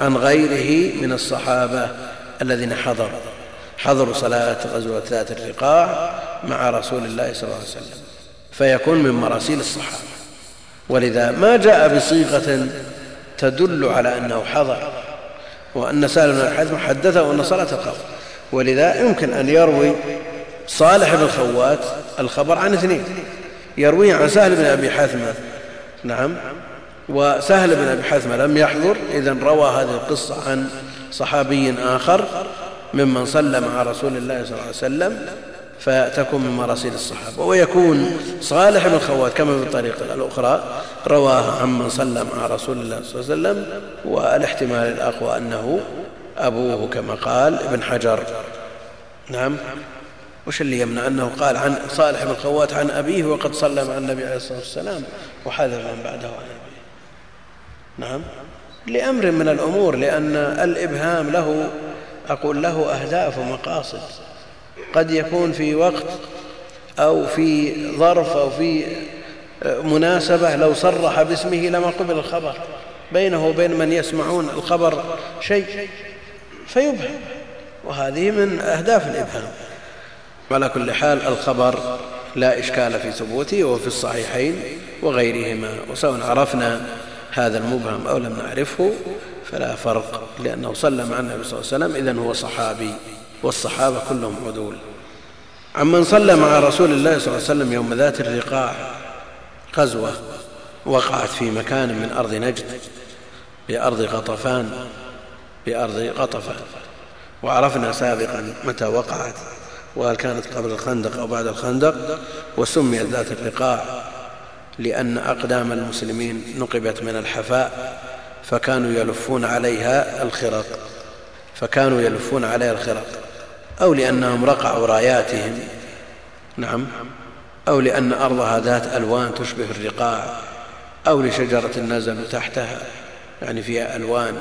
عن غيره من الصحابة الذين حضروا حضروا صلاة غزوة ذات الرقاع مع رسول الله صلى الله عليه وسلم. فيكون من مراسيل الصحابة. ولذا ما جاء بصيغة تدل على أنه حضر وأن سالم بن الحزم حدثه أن صلاة الخوف ولذا يمكن أن يروي صالح بن خوات الخبر عن اثنين. يرويه عن سهل بن أبي حثمة نعم. وسهل بن أبي حثمة لم يحضر إذا روى هذه القصة عن صحابي آخر ممن صلى مع رسول الله صلى الله عليه وسلم فتكون من مراسيل الصحابة. ويكون صالح بن خوات كما في الطريقة الأخرى رواه عمن صلى مع رسول الله صلى الله عليه وسلم والاحتمال الأقوى أنه أبوه كما قال ابن حجر. نعم. وش اللي يمنع؟ أنه قال عن صالح بن خوات عن أبيه وقد صلى مع النبي عليه الصلاة والسلام وحذف من بعده. عن أبيه نعم. لأمر من الأمور لأن الإبهام له أقول له أهداف ومقاصد. قد يكون في وقت أو في ظرف أو في مناسبة لو صرح باسمه لما قبل الخبر. بينه وبين من يسمعون الخبر شيء فيبهم. وهذه من أهداف الإبهام. على كل حال الخبر لا إشكال في ثبوته وفي الصحيحين وغيرهما. وسواء عرفنا هذا المبهم أو لم نعرفه فلا فرق لأنه صلى مع النبي صلى الله عليه وسلم إذن هو صحابي والصحابة كلهم عدول. عمن صلى مع رسول الله صلى الله عليه وسلم يوم ذات الرقاع غزوة وقعت في مكان من أرض نجد بأرض غطفان بأرض غطفان وعرفنا سابقا متى وقعت وهل كانت قبل الخندق أو بعد الخندق وسميت ذات الرقاع. لأن أقدام المسلمين نقبت من الحفاء فكانوا يلفون عليها الخرق فكانوا يلفون عليها الخرق. أو لأنهم رقعوا راياتهم نعم. أو لأن أرضها ذات ألوان تشبه الرقاع. أو لشجرة نزلوا تحتها يعني فيها ألوان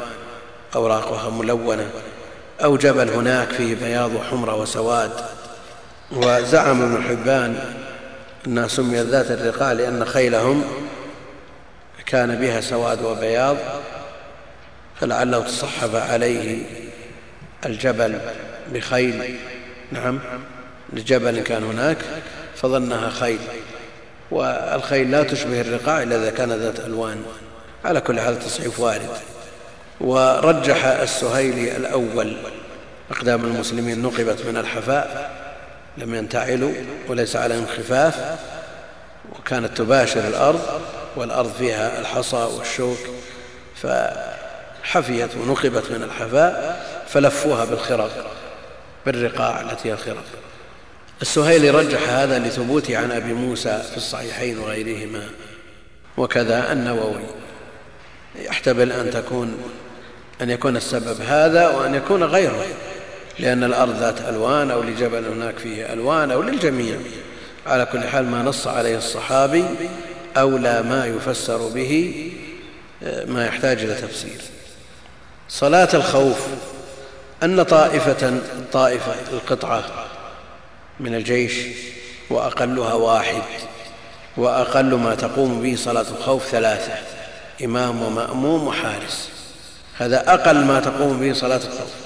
أوراقها ملونة. أو جبل هناك فيه بياض وحمرة وسواد. وزعم ابن حبان أنها سميت ذات الرقاع لأن خيلهم كان بها سواد وبياض فلعله تصحف عليه الجبل بخيل. نعم لجبل كان هناك فظنها خيل. والخيل لا تشبه الرقاع إلا إذا كان ذات ألوان. على كل حال تصحيف وارد. ورجح السهيلي الأول. أقدام المسلمين نقبت من الحفاء. لم ينتعلوا وليس عليهم خفاف وكانت تباشر الأرض والأرض فيها الحصى والشوك فحفيت ونقبت من الحفاء فلفوها بالخرق بالرقاع التي هي الخرق. السهيلي رجح هذا لثبوته عن أبي موسى في الصحيحين وغيرهما. وكذا النووي. يحتمل أن تكون أن يكون السبب هذا وأن يكون غيره. لأن الأرض ذات ألوان أو لجبل هناك فيه ألوان أو للجميع. على كل حال ما نص عليه الصحابي أولى ما يفسر به ما يحتاج إلى تفسير. صلاة الخوف أن طائفة طائفة القطعة من الجيش وأقلها واحد وأقل ما تقوم به صلاة الخوف ثلاثة إمام ومأموم وحارس. هذا أقل ما تقوم به صلاة الخوف.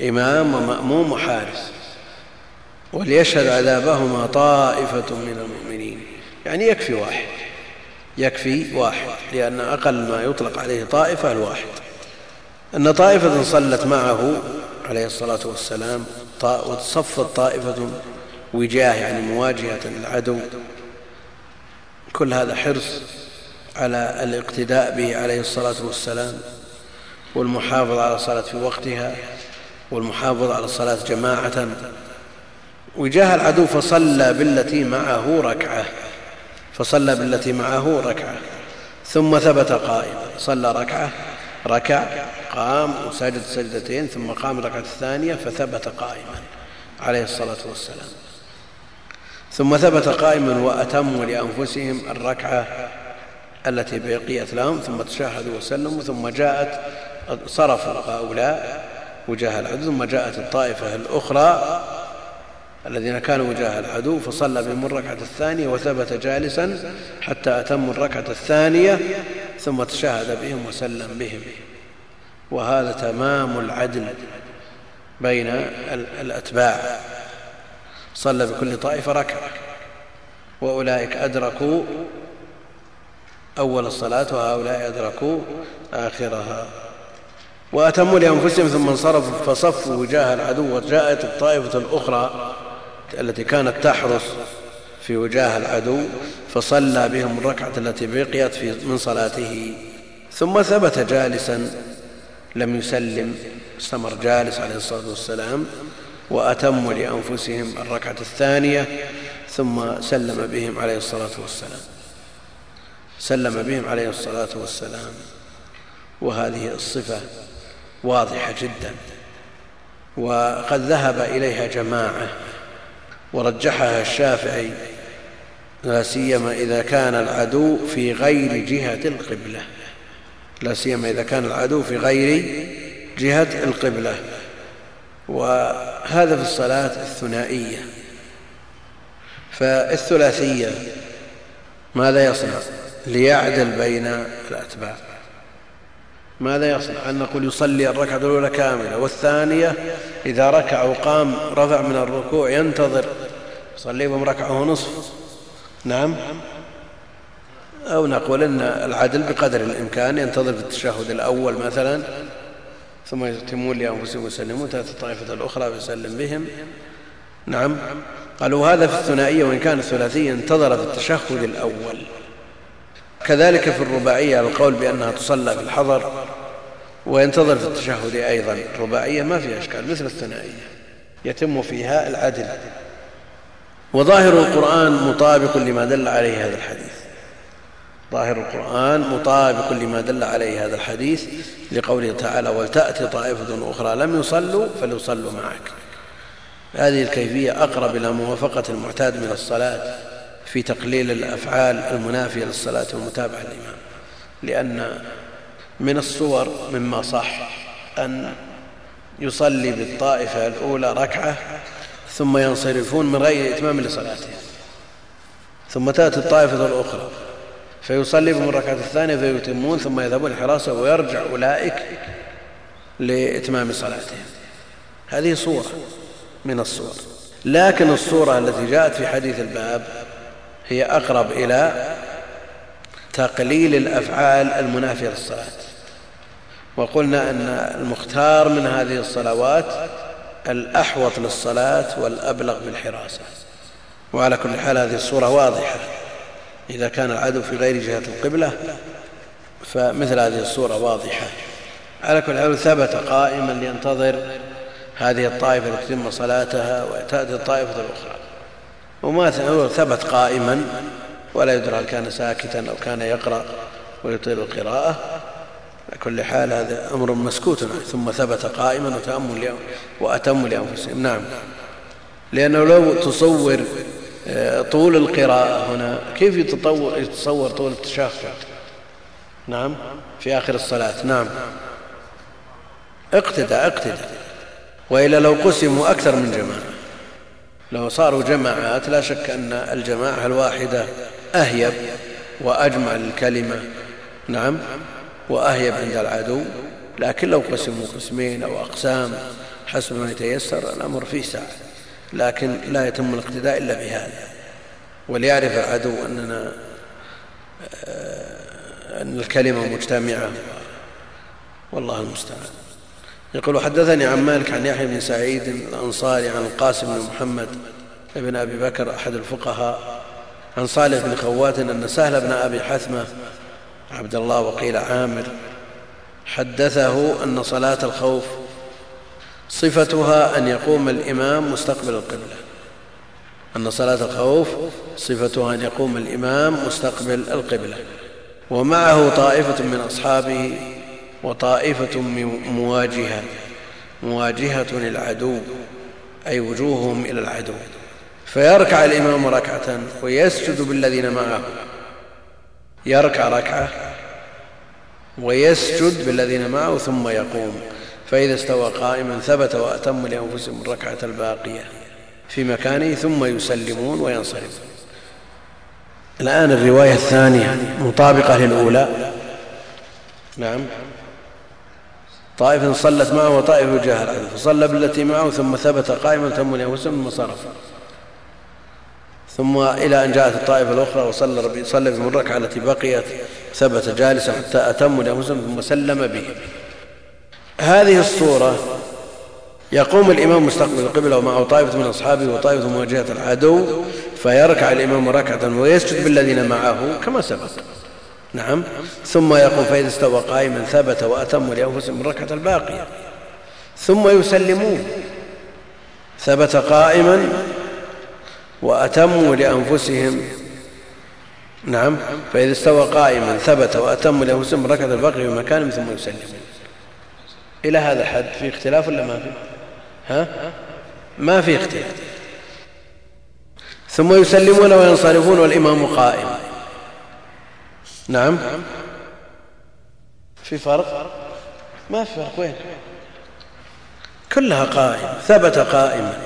إمام ومأموم وحارس وليشهد عذابهما طائفة من المؤمنين. يعني يكفي واحد يكفي واحد لأن أقل ما يطلق عليه طائفة الواحد. أن طائفة صلت معه عليه الصلاة والسلام وتصفت طائفة وجاه يعني مواجهة للعدو. كل هذا حرص على الاقتداء به عليه الصلاة والسلام والمحافظة على الصلاة في وقتها. والمحافظة على الصلاة جماعة. وجاه العدو فصلى بالتي معه ركعة. فصلى بالتي معه ركعة. ثم ثبت قائما صلى ركعة. ركع. قام. وسجد سجدتين. ثم قام الركعة الثانية فثبت قائما. عليه الصلاة والسلام. ثم ثبت قائما وأتموا لأنفسهم الركعة التي بقيت لهم. ثم تشاهدوا وسلموا. ثم جاءت صرفوا هؤلاء وجاه العدو ثم جاءت الطائفة الأخرى الذين كانوا وجاه العدو فصلى بهم الركعة الثانية وثبت جالسا حتى أتموا الركعة الثانية ثم تشاهد بهم وسلم بهم. وهذا تمام العدل بين الأتباع. صلى بكل طائفة ركعة. وأولئك أدركوا أول الصلاة وهؤلاء أدركوا آخرها. وأتموا لأنفسهم ثم انصرفوا فصفوا وجاه العدو وجاءت الطائفة الأخرى التي كانت تحرس في وجاه العدو فصلى بهم الركعة التي بقيت في من صلاته. ثم ثبت جالسا لم يسلم استمر جالس عليه الصلاة والسلام وأتموا لأنفسهم الركعة الثانية ثم سلم بهم عليه الصلاة والسلام. سلم بهم عليه الصلاة والسلام. وهذه الصفة واضحة جدا. وقد ذهب إليها جماعة ورجحها الشافعي لا سيما إذا كان العدو في غير جهة القبلة. لا سيما إذا كان العدو في غير جهة القبلة. وهذا في الصلاة الثنائية. فالثلاثية ماذا يصنع؟ ليعدل بين الأتباع. ماذا يصنع أن نقول يصلي الركعة الأولى كاملة والثانية إذا ركع وقام رفع من الركوع ينتظر يصلي بهم ركعة ونصف. نعم. أو نقول أن العدل بقدر الإمكان ينتظر في التشهد الأول مثلا ثم يتمون لأنفسهم ويسلمون تأتي الطائفة الأخرى ويسلم بهم. نعم. قالوا هذا في الثنائية وإن كان الثلاثية انتظر في التشهد الأول. كذلك في الرباعية القول بأنها تصلى في الحضر وينتظر في التشهد أيضا. الرباعية ما فيها أشكال مثل الثنائية يتم فيها العدل. وظاهر القرآن مطابق لما دل عليه هذا الحديث. ظاهر القرآن مطابق لما دل عليه هذا الحديث لقوله تعالى ولتأتي طائفة أخرى لم يصلوا فليصلوا معك. هذه الكيفية أقرب إلى موافقة المعتاد من الصلاة. في تقليل الأفعال المنافية للصلاة ومتابعة الإمام لأن من الصور مما صح أن يصلي بالطائفة الأولى ركعة ثم ينصرفون من غير إتمام لصلاتهم ثم تأتي الطائفة الأخرى فيصلي بهم الركعة الثانية فيتمون ثم يذهبون الحراسة ويرجع أولئك لإتمام صلاتهم هذه صورة من الصور. لكن الصورة التي جاءت في حديث الباب هي أقرب إلى تقليل الأفعال المنافية للصلاة وقلنا أن المختار من هذه الصلوات الأحوط للصلاة والأبلغ بالحراسة. وعلى كل حال هذه الصورة واضحة. إذا كان العدو في غير جهة القبلة فمثل هذه الصورة واضحة. على كل حال ثبت قائما لينتظر هذه الطائفة لتتم صلاتها وتأتي الطائفة الأخرى. وما ثبت قائما ولا يدرى هل كان ساكتا أو كان يقرأ ويطيل القراءة. على كل حال هذا أمر مسكوت. ثم ثبت قائما وتأمل وأتم لأنفسهم. نعم. لأنه لو تصور آه، طول القراءة هنا كيف يتصور طول التشهد نعم. في آخر الصلاة. نعم. اقتدى اقتدى وإلا لو قسموا أكثر من جماعة. لو صاروا جماعات لا شك أن الجماعة الواحدة أهيب وأجمع الكلمة. نعم وأهيب عند العدو. لكن لو قسموا قسمين أو أقسام حسب ما يتيسر الأمر فيه ساعة لكن لا يتم الاقتداء إلا بهذا. وليعرف العدو أننا آه، أن الكلمة مجتمعة. والله المستعان. يقول حدثني عن مالك عن يحيى بن سعيد الأنصاري عن القاسم بن محمد بن أبي بكر أحد الفقهاء عن صالح بن خوات أن سهل بن أبي حثمة عبد الله وقيل عامر حدثه أن صلاة الخوف صفتها أن يقوم الإمام مستقبل القبلة. أن صلاة الخوف صفتها أن يقوم الإمام مستقبل القبلة. ومعه طائفة من أصحابه وطائفة مواجهة مواجهة للعدو أي وجوههم إلى العدو. فيركع الإمام ركعة ويسجد بالذين معه. يركع ركعة ويسجد بالذين معه ثم يقوم. فإذا استوى قائما ثبت وأتم لأنفسهم الركعة الباقية في مكانه ثم يسلمون وينصرفون الآن الرواية الثانية مطابقة للأولى. نعم. طائفة صلت معه وطائفة جاهل عنه فصلى بالتي معه ثم ثبت قائما ثم لأنفسهم ثم صرف. ثم إلى أن جاءت الطائفة الأخرى وصلى ربي صلى بهم الركعة التي بقيت ثبت جالسا حتى أتموا لأنفسهم ثم سلم به. هذه الصورة يقوم الإمام مستقبل القبلة ومعه طائفة من أصحابه وطائفة مواجهة العدو فيركع الإمام ركعة ويسجد بالذين معه كما سبق. نعم. ثم يقوم فإذا استوى قائما ثبت وأتم لأنفسهم الركعة الباقية. ثم يسلمون. ثبت قائما وأتموا لأنفسهم. نعم. فإذا استوى قائما ثبت وأتموا لأنفسهم الركعة الباقية في مكانهم ثم يسلمون. إلى هذا الحد في اختلاف ولا ما في؟ ها؟ ما في اختلاف. ثم يسلمون وينصرفون والإمام قائم. نعم. في فرق؟ ما في فرق وين؟ كلها قائم ثبت قائما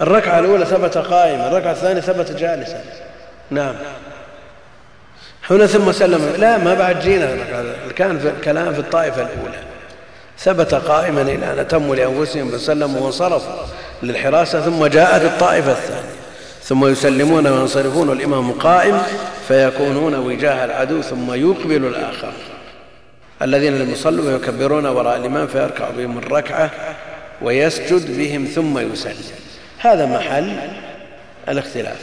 الركعة الأولى ثبت قائما الركعة الثانية ثبت جالسا. نعم. هنا ثم سلم. لا ما بعد جينا. كان في الكلام في الطائفة الأولى. ثبت قائما إلى أن أتموا لأنفسهم فسلموا وانصرفوا للحراسة ثم جاءت الطائفة الثانية. ثم يسلمون وينصرفون والإمام قائم فيكونون وجاه العدو ثم يقبل الآخر. الذين لم يصلوا ويكبرون وراء الإمام فيركع بهم الركعة ويسجد بهم ثم يسلم. هذا محل الاختلاف.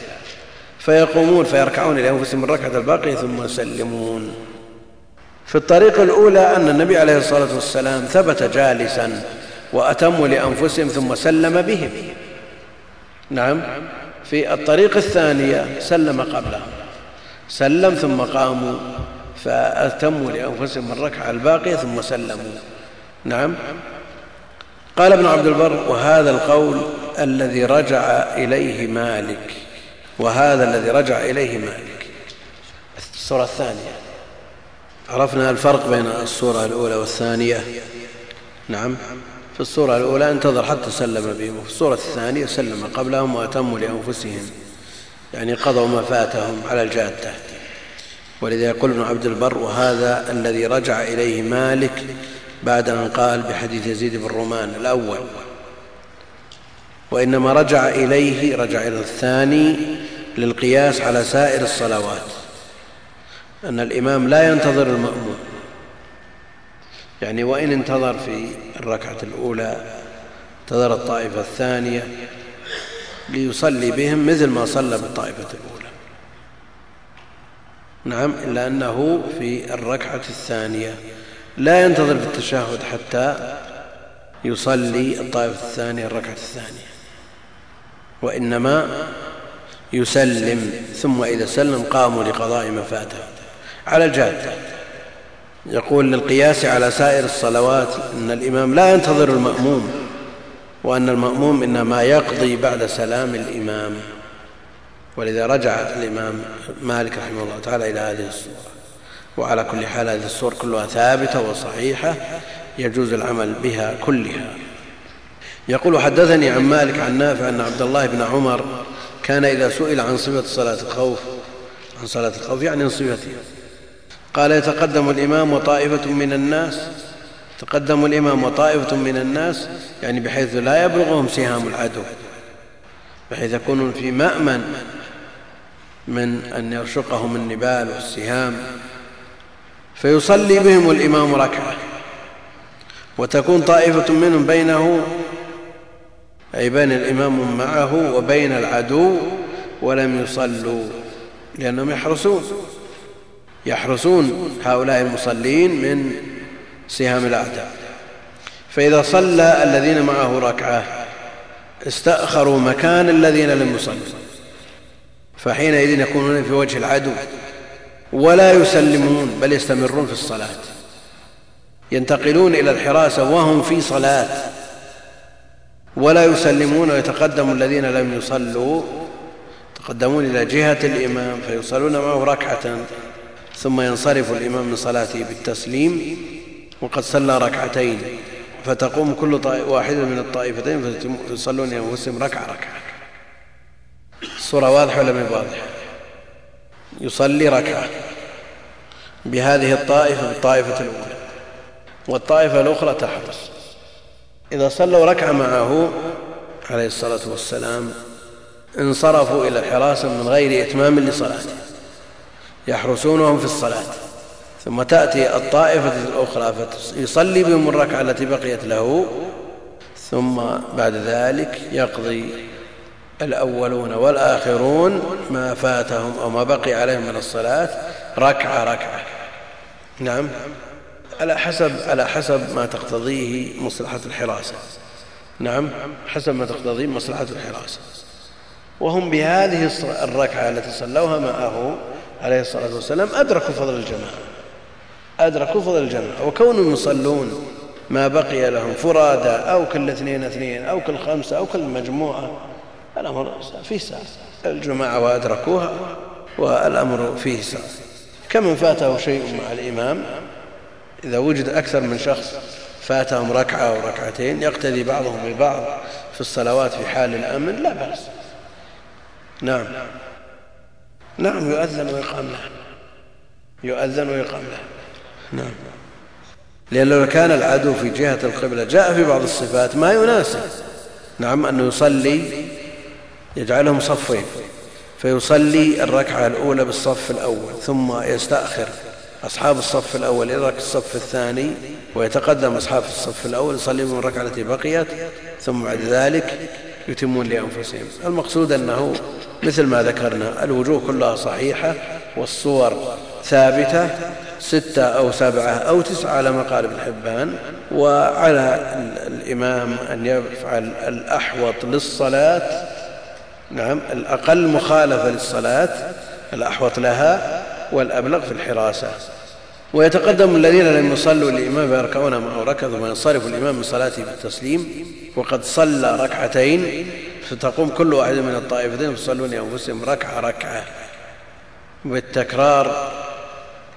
فيقومون فيركعون لأنفسهم الركعة الباقية ثم يسلمون. في الطريقة الأولى أن النبي عليه الصلاة والسلام ثبت جالسا وأتموا لأنفسهم ثم سلم بهم. نعم. في الطريقة الثانية سلم قبلهم سلم ثم قاموا فأتموا لأنفسهم الركعة الباقية ثم سلموا. نعم. قال ابن عبد البر وهذا القول الذي رجع إليه مالك. وهذا الذي رجع إليه مالك. الصورة الثانية. عرفنا الفرق بين الصورة الأولى والثانية. نعم. في الصورة الأولى انتظر حتى سلم بهم وفي الصورة الثانية سلم قبلهم وأتموا لأنفسهم يعني قضوا ما فاتهم على الجادة ولذا يقول ابن عبد البر وهذا الذي رجع إليه مالك بعد أن قال بحديث يزيد بن رومان الأول. وإنما رجع إليه رجع إلى الثاني للقياس على سائر الصلوات أن الإمام لا ينتظر المأموم يعني وإن انتظر في الركعة الأولى انتظر الطائفة الثانية ليصلي بهم مثل ما صلى بالطائفة الأولى. نعم إلا أنه في الركعة الثانية لا ينتظر في التشهد حتى يصلي الطائفة الثانية الركعة الثانية وإنما يسلم ثم إذا سلم قاموا لقضاء ما على الجاده يقول للقياس على سائر الصلوات إن الإمام لا ينتظر المأموم وأن المأموم إنما يقضي بعد سلام الإمام. ولذا رجع الإمام مالك رحمه الله تعالى إلى هذه الصورة. وعلى كل حال هذه الصور كلها ثابتة وصحيحة يجوز العمل بها كلها. يقول حدثني عن مالك عن نافع أن عبد الله بن عمر كان إذا سئل عن صفة صلاة الخوف عن صلاة الخوف يعني عن صفتها قال يتقدم الإمام وطائفة من الناس. تقدم الإمام وطائفة من الناس يعني بحيث لا يبلغهم سهام العدو. بحيث يكونون في مأمن من أن يرشقهم النبال والسهام. فيصلي بهم الإمام ركعة. وتكون طائفة منهم بينه أي بين الإمام معه وبين العدو ولم يصلوا لأنهم يحرسون. يحرسون هؤلاء المصلين من سهام الأعداء. فإذا صلى الذين معه ركعة استأخروا مكان الذين لم يصلوا. فحينئذ يكونون في وجه العدو ولا يسلمون بل يستمرون في الصلاة. ينتقلون إلى الحراسة وهم في صلاة. ولا يسلمون ويتقدم الذين لم يصلوا يتقدمون إلى جهة الإمام فيصلون معه ركعة. ثم ينصرف الإمام من صلاته بالتسليم وقد صلى ركعتين فتقوم كل واحدة من الطائفتين فيصلون أنفسهم ركعة ركعة. الصورة واضحة ولا ما واضحة؟ يصلي ركعة بهذه الطائفة بالطائفة الأولى والطائفة الأخرى تحرس إذا صلوا ركعة معه عليه الصلاة والسلام انصرفوا إلى الحراسة من غير إتمام لصلاته. يحرسونهم في الصلاة. ثم تأتي الطائفة الأخرى فيصلي بهم الركعة التي بقيت له. ثم بعد ذلك يقضي الأولون والآخرون ما فاتهم أو ما بقي عليهم من الصلاة ركعة ركعة. نعم. على حسب على حسب ما تقتضيه مصلحة الحراسة. نعم. حسب ما تقتضيه مصلحة الحراسة. وهم بهذه الركعة التي صلوها معه عليه الصلاة والسلام أدركوا فضل الجماعة. أدركوا فضل الجماعة. وكونهم يصلون ما بقي لهم فرادى أو كل اثنين اثنين أو كل خمسة أو كل مجموعة الأمر فيه سعة الجماعة وأدركوها والأمر فيه سعة كمن فاته شيء مع الإمام إذا وجد أكثر من شخص فاتهم ركعة أو ركعتين يقتدي بعضهم ببعض في الصلوات في حال الأمن لا بأس. نعم نعم. يؤذن ويقام له. يؤذن ويقام له. نعم. لأنه لو كان العدو في جهة القبلة جاء في بعض الصفات ما يناسب. نعم أنه يصلي يجعلهم صفين. فيصلي الركعة الأولى بالصف الأول ثم يستأخر أصحاب الصف الأول يدرك الصف الثاني ويتقدم أصحاب الصف الأول يصلي من الركعة التي بقيت ثم بعد ذلك يتمون لأنفسهم. المقصود أنه مثل ما ذكرنا الوجوه كلها صحيحة والصور ثابتة ستة أو سبعة أو تسعة على ما قال ابن حبان وعلى الإمام أن يفعل الأحوط للصلاة. نعم الأقل مخالفة للصلاة الأحوط لها والأبلغ في الحراسة. ويتقدم الذين لم يصلوا الإمام فيركعون معه ركعة ثم ينصرف الإمام من صلاته بالتسليم وقد صلى ركعتين فتقوم كل واحد من الطائفتين يصلون أنفسهم ركعة ركعة. بالتكرار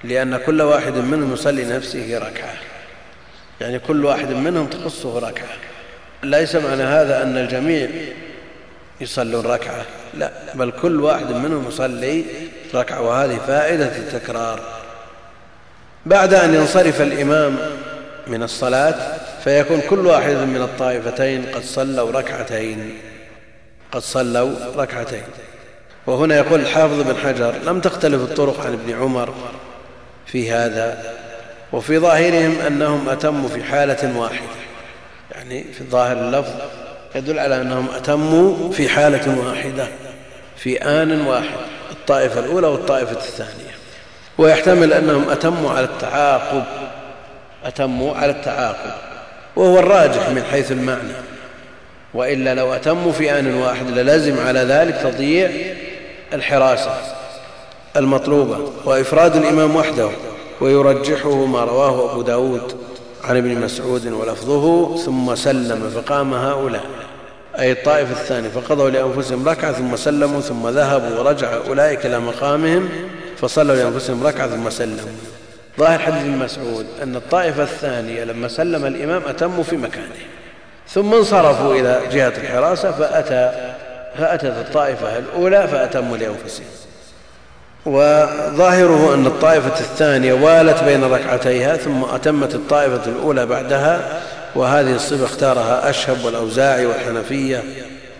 لأن كل واحد منهم يصلي نفسه ركعة. يعني كل واحد منهم تخصه ركعة. ليس معنى هذا أن الجميع يصلون ركعة. لا بل كل واحد منهم يصلي ركعة وهذه فائدة التكرار. بعد أن ينصرف الإمام من الصلاة فيكون كل واحد من الطائفتين قد صلوا ركعتين قد صلوا ركعتين. وهنا يقول الحافظ بن حجر لم تختلف الطرق عن ابن عمر في هذا وفي ظاهرهم أنهم أتموا في حالة واحدة. يعني في ظاهر اللفظ يدل على أنهم أتموا في حالة واحدة في آن واحد الطائفة الأولى والطائفة الثانية. ويحتمل أنهم أتموا على التعاقب أتموا على التعاقب وهو الراجح من حيث المعنى. وإلا لو أتموا في آن واحد للزم على ذلك تضييع الحراسة المطلوبة. وإفراد الإمام وحده ويرجحه ما رواه أبو ب داود عن ابن مسعود ولفظه ثم سلم فقام هؤلاء. أي الطائفة الثانية فقضوا لأنفسهم ركعة ثم سلموا ثم ذهبوا ورجع أولئك إلى مقامهم. فصلوا لأنفسهم ركعة ثم سلموا. ظاهر حديث ابن مسعود أن الطائفة الثانية لما سلم الإمام أتموا في مكانه ثم انصرفوا إلى جهة الحراسة فأتى فأتت الطائفة الأولى فأتموا لأنفسهم. وظاهره أن الطائفة الثانية والت بين ركعتيها ثم أتمت الطائفة الأولى بعدها وهذه الصفة اختارها أشهب والأوزاعي والحنفية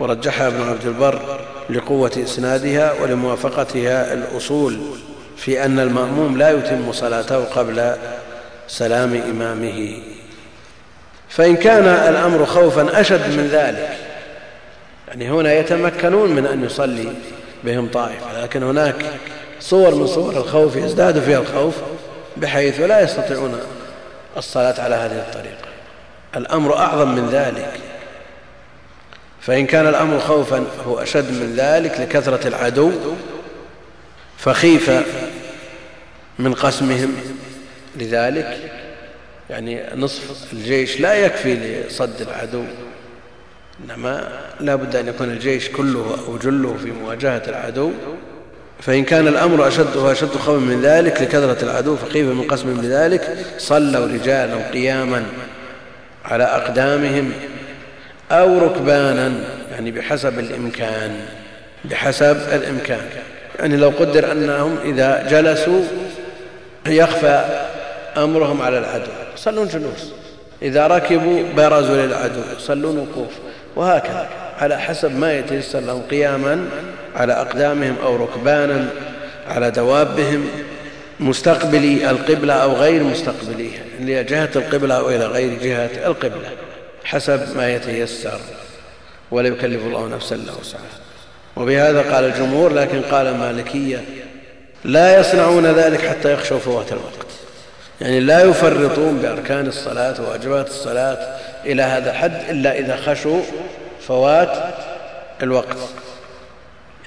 ورجحها ابن عبد البر لقوة إسنادها ولموافقتها الأصول. في أن المأموم لا يتم صلاته قبل سلام إمامه. فإن كان الأمر خوفا أشد من ذلك يعني هنا يتمكنون من أن يصلي بهم طائفة لكن هناك صور من صور الخوف يزداد فيها الخوف بحيث لا يستطيعون الصلاة على هذه الطريقة. الأمر أعظم من ذلك. فإن كان الأمر خوفا هو أشد من ذلك لكثرة العدو فخيف من قسمهم. لذلك يعني نصف الجيش لا يكفي لصد العدو إنما لا بد أن يكون الجيش كله أو جله في مواجهة العدو. فإن كان الأمر أشد وأشد خوفا من ذلك لكثرة العدو فخيف من قسم بذلك. صلوا رجالا قياما على أقدامهم أو ركبانا يعني بحسب الإمكان بحسب الإمكان. يعني لو قدر أنهم إذا جلسوا يخفى أمرهم على العدو. يصلون جلوس. إذا ركبوا برزوا للعدو. يصلون وقوف. وهكذا. على حسب ما يتيسر لهم. قياما على أقدامهم أو ركبانا على دوابهم. مستقبلي القبلة أو غير مستقبليها إلى جهة القبلة أو إلى غير جهة القبلة. حسب ما يتيسر. ولا يكلف الله نفسا إلا وسعها. وبهذا قال الجمهور لكن قال المالكيه لا يصنعون ذلك حتى يخشوا فوات الوقت. يعني لا يفرطون بأركان الصلاة وواجبات الصلاة إلى هذا الحد إلا إذا خشوا فوات الوقت.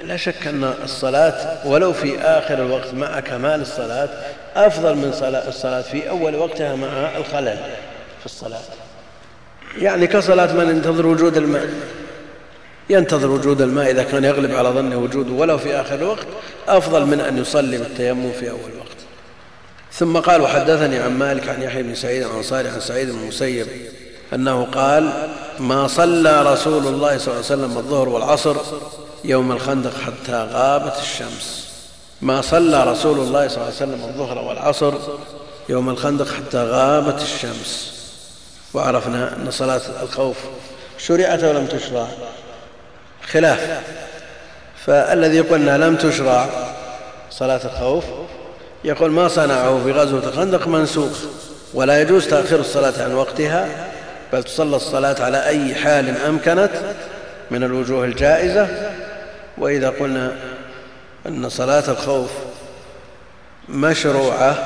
لا شك أن الصلاة ولو في آخر الوقت مع كمال الصلاة أفضل من الصلاة في أول وقتها مع الخلل في الصلاة. يعني كصلاة من ينتظر وجود الماء. ينتظر وجود الماء إذا كان يغلب على ظنه وجوده ولو في آخر الوقت أفضل من أن يصلي بالتيمم في أول وقت. ثم قال وحدثني عن مالك عن يحيى بن سعيد الانصاري عن سعيد بن المسيب أنه قال ما صلى رسول الله صلى الله عليه وسلم الظهر والعصر يوم الخندق حتى غابت الشمس. ما صلى رسول الله صلى الله عليه وسلم الظهر والعصر يوم الخندق حتى غابت الشمس. وعرفنا أن صلاة الخوف شرعت ولم تشرع. خلاف. فالذي يقول انها لم تشرع صلاة الخوف يقول ما صنعه في غزوة الخندق منسوخ ولا يجوز تأخير الصلاة عن وقتها بل تصلى الصلاة على أي حال أمكنت من الوجوه الجائزة. وإذا قلنا أن صلاة الخوف مشروعة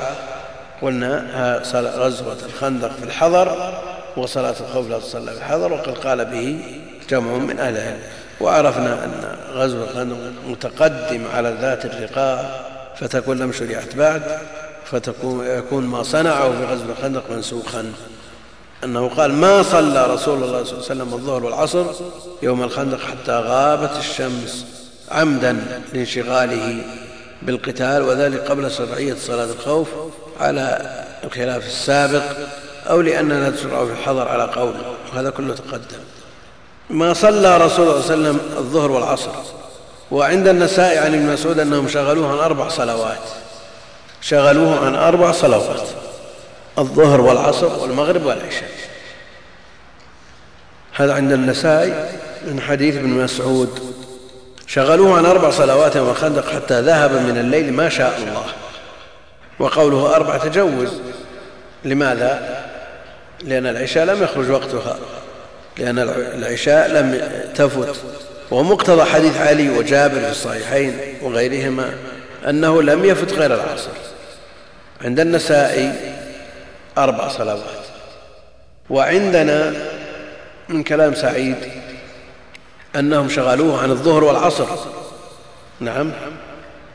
قلنا غزوة الخندق في الحضر وصلاة الخوف لا تصلى في الحضر وقد قال به جمع من أهل العلم. وعرفنا أن غزو الخندق متقدم على ذات الرقاع فتكون لم شرعت بعد فتكون يكون ما صنعه في غزو الخندق منسوخا. أنه قال ما صلى رسول الله صلى الله عليه وسلم الظهر والعصر يوم الخندق حتى غابت الشمس عمدا لانشغاله بالقتال وذلك قبل شرعية صلاة الخوف على الخلاف السابق أو لأننا نشرع في الحضر على قول وهذا كله تقدم. ما صلى رسول الله صلى الله عليه وسلم الظهر والعصر. وعند النساء عن ابن مسعود أنهم شغلوه عن أربع صلوات. شغلوه عن أربع صلوات. الظهر والعصر والمغرب والعشاء. هذا عند النساء من حديث ابن مسعود. شغلوه عن أربع صلوات وخندق حتى ذهب من الليل ما شاء الله. وقوله أربع تجوز. لماذا؟ لأن العشاء لم يخرج وقتها. لأن العشاء لم تفت. ومقتضى حديث علي وجابر في الصحيحين وغيرهما أنه لم يفت غير العصر. عند النسائي أربع صلوات. وعندنا من كلام سعيد أنهم شغلوه عن الظهر والعصر. نعم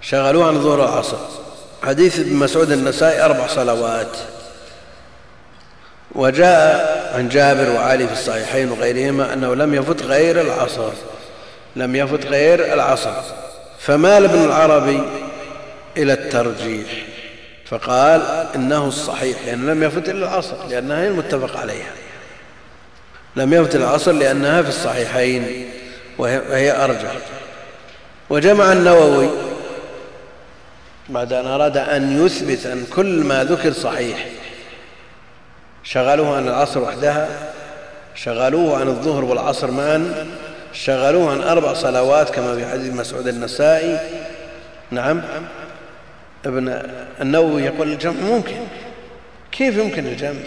شغلوه عن الظهر والعصر. حديث ابن مسعود النسائي أربع صلوات. وجاء عن جابر وعلي في الصحيحين وغيرهما أنه لم يفت غير العصر لم يفت غير العصر. فمال ابن العربي إلى الترجيح؟ فقال إنه الصحيح لأنه لم يفت إلا العصر لأنها هي المتفق عليها. لم يفت العصر لأنها في الصحيحين وهي أرجح. وجمع النووي بعد أن أراد أن يثبت أن كل ما ذكر صحيح. شغلوه عن العصر وحدها شغلوه عن الظهر والعصر معا شغلوه عن أربع صلوات كما في حديث مسعود النسائي. نعم. ابن النووي يقول الجمع ممكن. كيف يمكن الجمع؟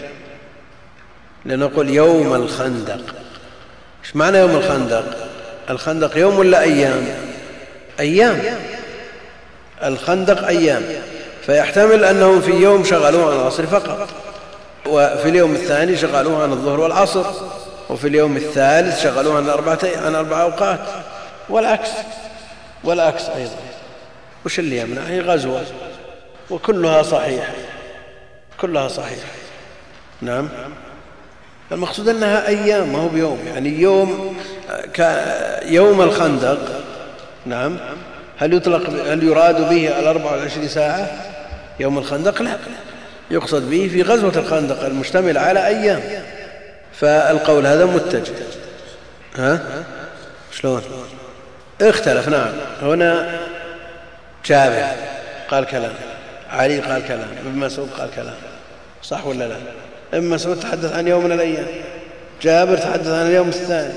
لأنه يقول يوم الخندق. إيش معنى يوم الخندق؟ الخندق يوم ولا أيام؟ أيام. الخندق أيام. فيحتمل أنهم في يوم شغلوه عن العصر فقط. وفي اليوم الثاني شغلوه عن الظهر والعصر وفي اليوم الثالث شغلوه عن أربعة عن أربع أوقات. والعكس والعكس أيضا. وش اللي يمنع؟ هي غزوة. وكلها صحيحة. كلها صحيحة. نعم. المقصود أنها أيام ما هو بيوم. يعني يوم يوم الخندق. نعم. هل يطلق هل يراد به الأربع والعشرين ساعة؟ يوم الخندق لا. يقصد به في غزوة الخندق المشتمل على أيام. فالقول هذا متجه. ها؟ شلون؟ اختلف نعم. هنا جابر قال كلام علي قال كلام ابن مسعود قال كلام صح ولا لا؟ ابن مسعود تحدث عن يوم من الأيام جابر تحدث عن اليوم الثاني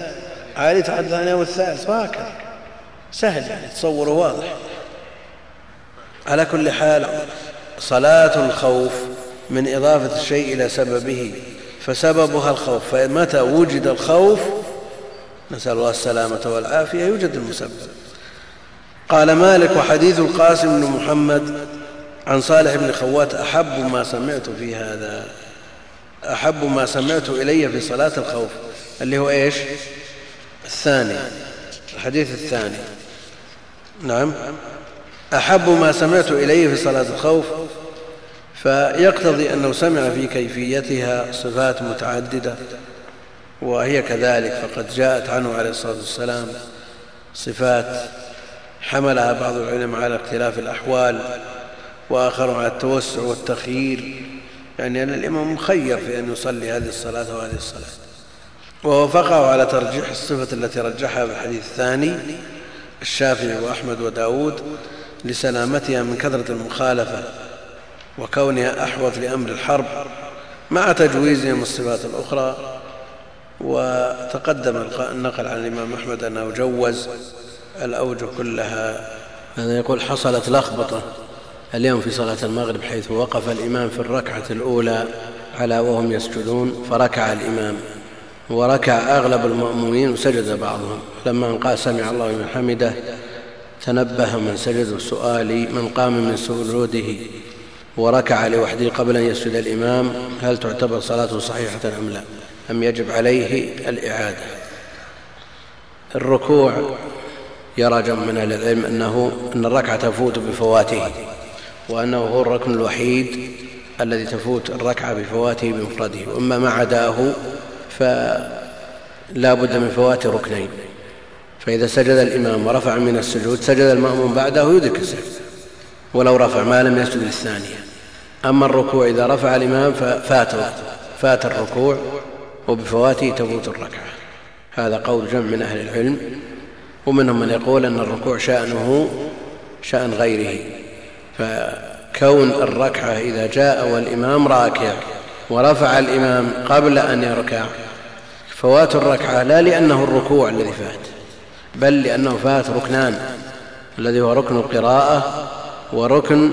علي تحدث عن اليوم الثالث وهكذا. سهل يعني تصوره واضح. على كل حال صلاة الخوف من إضافة الشيء إلى سببه فسببها الخوف. فمتى وجد الخوف؟ نسأل الله السلامة والعافية. يوجد المسبب. قال مالك وحديث القاسم بن محمد عن صالح بن خوات أحب ما سمعت في هذا أحب ما سمعت إلي في صلاة الخوف. اللي هو إيش؟ الثاني الحديث الثاني. نعم. أحب ما سمعت إلي في صلاة الخوف فيقتضي أنه سمع في كيفيتها صفات متعددة وهي كذلك فقد جاءت عنه عليه الصلاة والسلام صفات حملها بعض العلماء على اختلاف الأحوال وآخر على التوسع والتخيير يعني أن الإمام مخير في أن يصلي هذه الصلاة وهذه الصلاة. ووافقه على ترجيح الصفة التي رجحها في الحديث الثاني الشافعي وأحمد وداود لسلامتها من كثرة المخالفة. وكونها أحوط لأمر الحرب مع تجويزهم الصفات الأخرى وتقدم النقل عن الإمام أحمد أنه جوز الأوجه كلها. هذا يقول حصلت لخبطة اليوم في صلاة المغرب حيث وقف الإمام في الركعة الأولى على وهم يسجدون فركع الإمام وركع أغلب المأمومين وسجد بعضهم. لما ان قال سمع الله لمن حمده تنبه من سجد السؤال من قام من سجوده؟ وركع لوحده قبل أن يسجد الإمام هل تعتبر صلاته صحيحة أم لا؟ أم يجب عليه الإعادة؟ الركوع يرى جمع من أهل العلم أنه أن الركعة تفوت بفواته وأنه هو الركن الوحيد الذي تفوت الركعة بفواته بمفرده. وأما ما عداه فلا بد من فوات ركنين. فإذا سجد الإمام ورفع من السجود سجد المأموم بعده يدرك السجد ولو رفع ما لم يسجد للثانية. أما الركوع إذا رفع الإمام ففات فات الركوع. وبفواته تفوت الركعة. هذا قول جمع من أهل العلم. ومنهم من يقول أن الركوع شأنه شأن غيره. فكون الركعة إذا جاء والإمام راكع ورفع الإمام قبل أن يركع فوات الركعة لا لأنه الركوع الذي فات بل لأنه فات ركنان الذي هو ركن القراءة وركن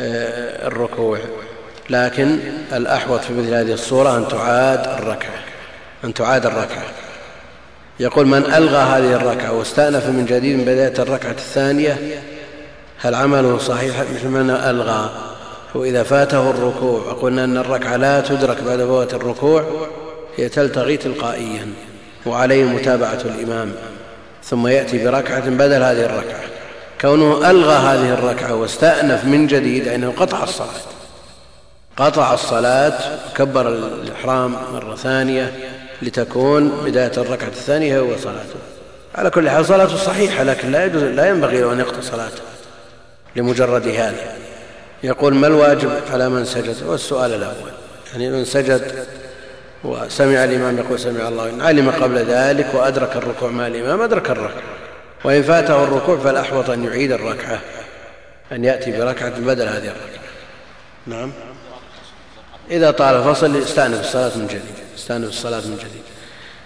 آه، الركوع. لكن الأحوط في مثل هذه الصورة أن تعاد الركعة أن تعاد الركعة. يقول من ألغى هذه الركعة واستأنف من جديد من بداية الركعة الثانية هل عمله صحيح مثل من ألغى؟ وإذا فاته الركوع وقلنا أن الركعة لا تدرك بعد فوات الركوع هي تلتغي تلقائيا وعليه متابعة الإمام ثم يأتي بركعة بدل هذه الركعة. كونه ألغى هذه الركعة واستأنف من جديد أنه قطع الصلاة. قطع الصلاة وكبر الإحرام مرة ثانية لتكون بداية الركعة الثانية هو صلاته. على كل حال صلاته صحيحة لكن لا, يجوز لا ينبغي أن يقطع صلاته لمجرد هذا. يقول ما الواجب على من سجد؟ هو السؤال الأول. يعني من سجد وسمع الإمام يقول سمع الله علم قبل ذلك وأدرك الركوع مع الإمام أدرك الركعة. وإن فاته الركوع فالأحوط أن يعيد الركعة أن يأتي بركعة بدل هذه الركعة. نعم. إذا طال الفصل استأنف الصلاة من جديد استأنف الصلاة من جديد.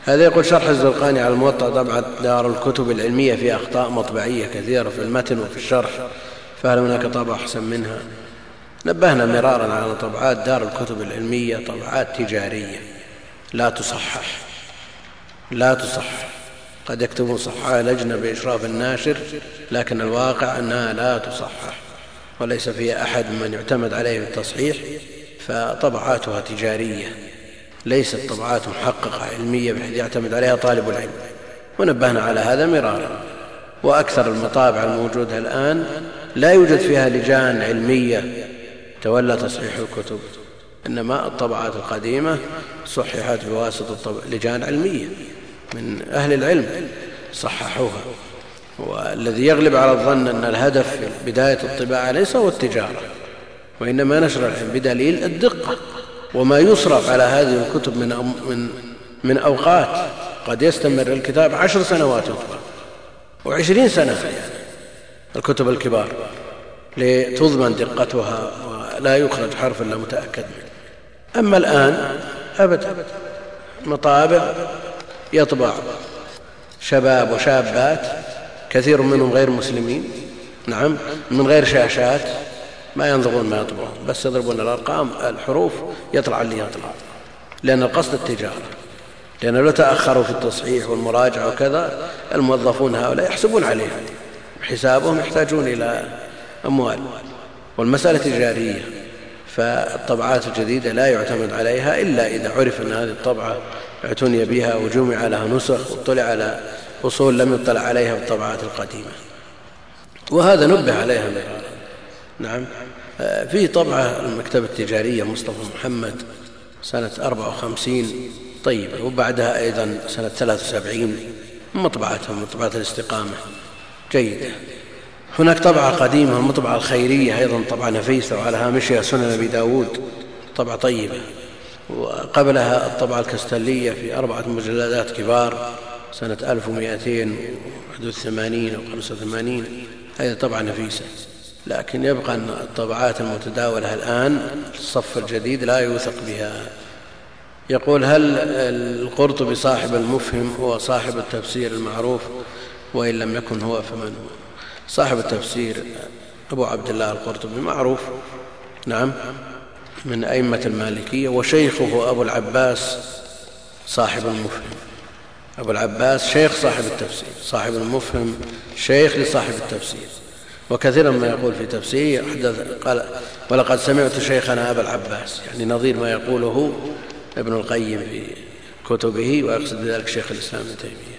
هذا يقول شرح الزرقاني على الموطأ طبعة دار الكتب العلمية في أخطاء مطبعية كثيرة في المتن وفي الشرح فهل هناك طبعة أحسن منها؟ نبهنا مرارا على طبعات دار الكتب العلمية طبعات تجارية. لا تصحح. لا تصحح. قد يكتبون صححها لجنة بإشراف الناشر لكن الواقع أنها لا تصحح وليس فيها أحد من يعتمد عليه بالتصحيح فطبعاتها تجارية ليست طبعات محققة علمية بحيث يعتمد عليها طالب العلم. ونبهنا على هذا مرارا. وأكثر المطابع الموجودة الآن لا يوجد فيها لجان علمية تولى تصحيح الكتب إنما الطبعات القديمة صححت بواسطة لجان علمية. من أهل العلم صححوها. والذي يغلب على الظن أن الهدف في بداية الطباعة ليس هو التجارة وإنما نشر العلم بدليل الدقة وما يصرف على هذه الكتب من, من, من أوقات قد يستمر الكتاب عشر سنوات يطبع وعشرين سنة يعني الكتب الكبار لتضمن دقتها ولا يخرج حرف إلا متأكد منه. أما الآن أبدا مطابع يطبع. شباب وشابات كثير منهم غير مسلمين نعم من غير شاشات ما ينظرون ما يطبعون بس يضربون الأرقام الحروف يطلع اللي يطلع لأن القصد التجارة لأن لو تأخروا في التصحيح والمراجعة وكذا الموظفون هؤلاء يحسبون عليهم حسابهم يحتاجون إلى أموال والمسألة تجارية فالطبعات الجديدة لا يعتمد عليها إلا إذا عرف أن هذه الطبعة اعتني بها وجمع لها نسخ واطلع على أصول لم يطلع عليها في الطبعات القديمة. وهذا نبه عليها. نعم. في طبعة المكتبة التجارية مصطفى محمد سنة 54 طيبة. وبعدها أيضا سنة 73 مطبعتهم مطبعة الاستقامة. جيدة. هناك طبعة قديمة المطبعة الخيرية أيضا طبعة نفيسة وعلى هامشها سنن أبي داود. طبعة طيبة. وقبلها الطبعة الكستلية في أربعة مجلدات كبار سنة 1281 أو 85 هذه طبعة نفيسة لكن يبقى أن الطبعات المتداولة الآن الصف الجديد لا يوثق بها. يقول هل القرطبي صاحب المفهم هو صاحب التفسير المعروف؟ وإن لم يكن هو فمن؟ هو صاحب التفسير أبو عبد الله القرطبي معروف. نعم. من أئمة المالكية وشيخه أبو العباس صاحب المفهم. أبو العباس شيخ صاحب التفسير صاحب المفهم شيخ لصاحب التفسير. وكثيرا ما يقول في تفسير قال ولقد سمعت شيخنا أبا العباس. يعني نظير ما يقوله ابن القيم في كتبه ويقصد بذلك شيخ الإسلام ابن تيمية.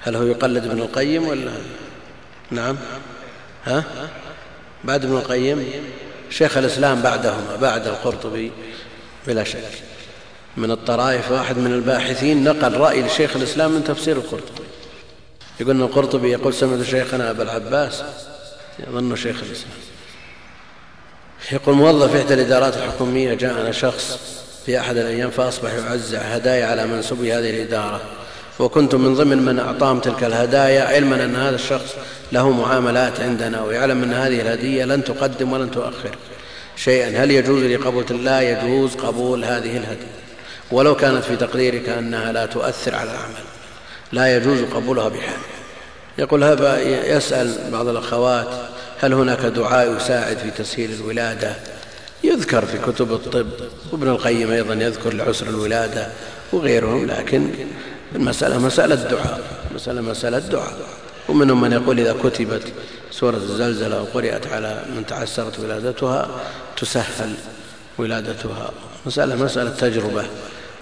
هل هو يقلد ابن القيم ولا؟ نعم. ها؟ بعد ابن القيم. شيخ الإسلام بعدهما بعد القرطبي بلا شك. من الطرائف واحد من الباحثين نقل رأي لشيخ الإسلام من تفسير القرطبي. يقول إن القرطبي يقول سمعت شيخنا أبا العباس يظن شيخ الإسلام. يقول موظف إحدى الإدارات الحكومية جاءنا شخص في أحد الأيام فأصبح يوزع هدايا على منسوبي هذه الإدارة. وكنت من ضمن من أعطاهم تلك الهدايا علما أن هذا الشخص له معاملات عندنا ويعلم أن هذه الهدية لن تقدم ولن تؤخر شيئا. هل يجوز لي قبول لا يجوز قبول هذه الهدية. ولو كانت في تقديرك أنها لا تؤثر على العمل لا يجوز قبولها بحال. يقول هذا يسأل بعض الأخوات هل هناك دعاء يساعد في تسهيل الولادة؟ يذكر في كتب الطب وابن القيم أيضا يذكر لعسر الولادة وغيرهم لكن المسألة مسألة دعاء مسألة مسألة دعاء ومنهم من يقول إذا كتبت سورة الزلزلة وقرأت على من تعسرت ولادتها تسهل ولادتها. مسألة مسألة تجربة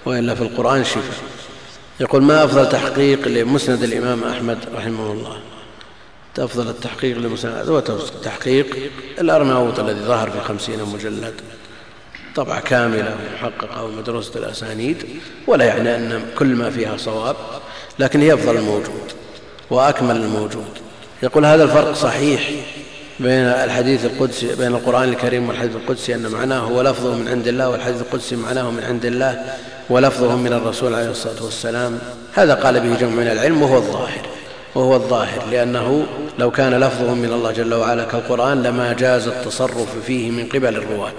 وإلا في القرآن شفاء يقول ما أفضل تحقيق لمسند الإمام أحمد رحمه الله؟ أفضل التحقيق لمسند هو تحقيق الأرناؤوط الذي ظهر في خمسين مجلد. طبعة كاملة ومحققة ومدروسة الأسانيد ولا يعني أن كل ما فيها صواب لكن هي أفضل الموجود وأكمل الموجود. يقول هذا الفرق صحيح بين الحديث القدسي بين القرآن الكريم والحديث القدسي أن معناه هو لفظه من عند الله والحديث القدسي معناه من عند الله ولفظه من الرسول عليه الصلاة والسلام. هذا قال به جمع من العلم وهو الظاهر وهو الظاهر لأنه لو كان لفظه من الله جل وعلا كالقرآن لما جاز التصرف فيه من قبل الرواة.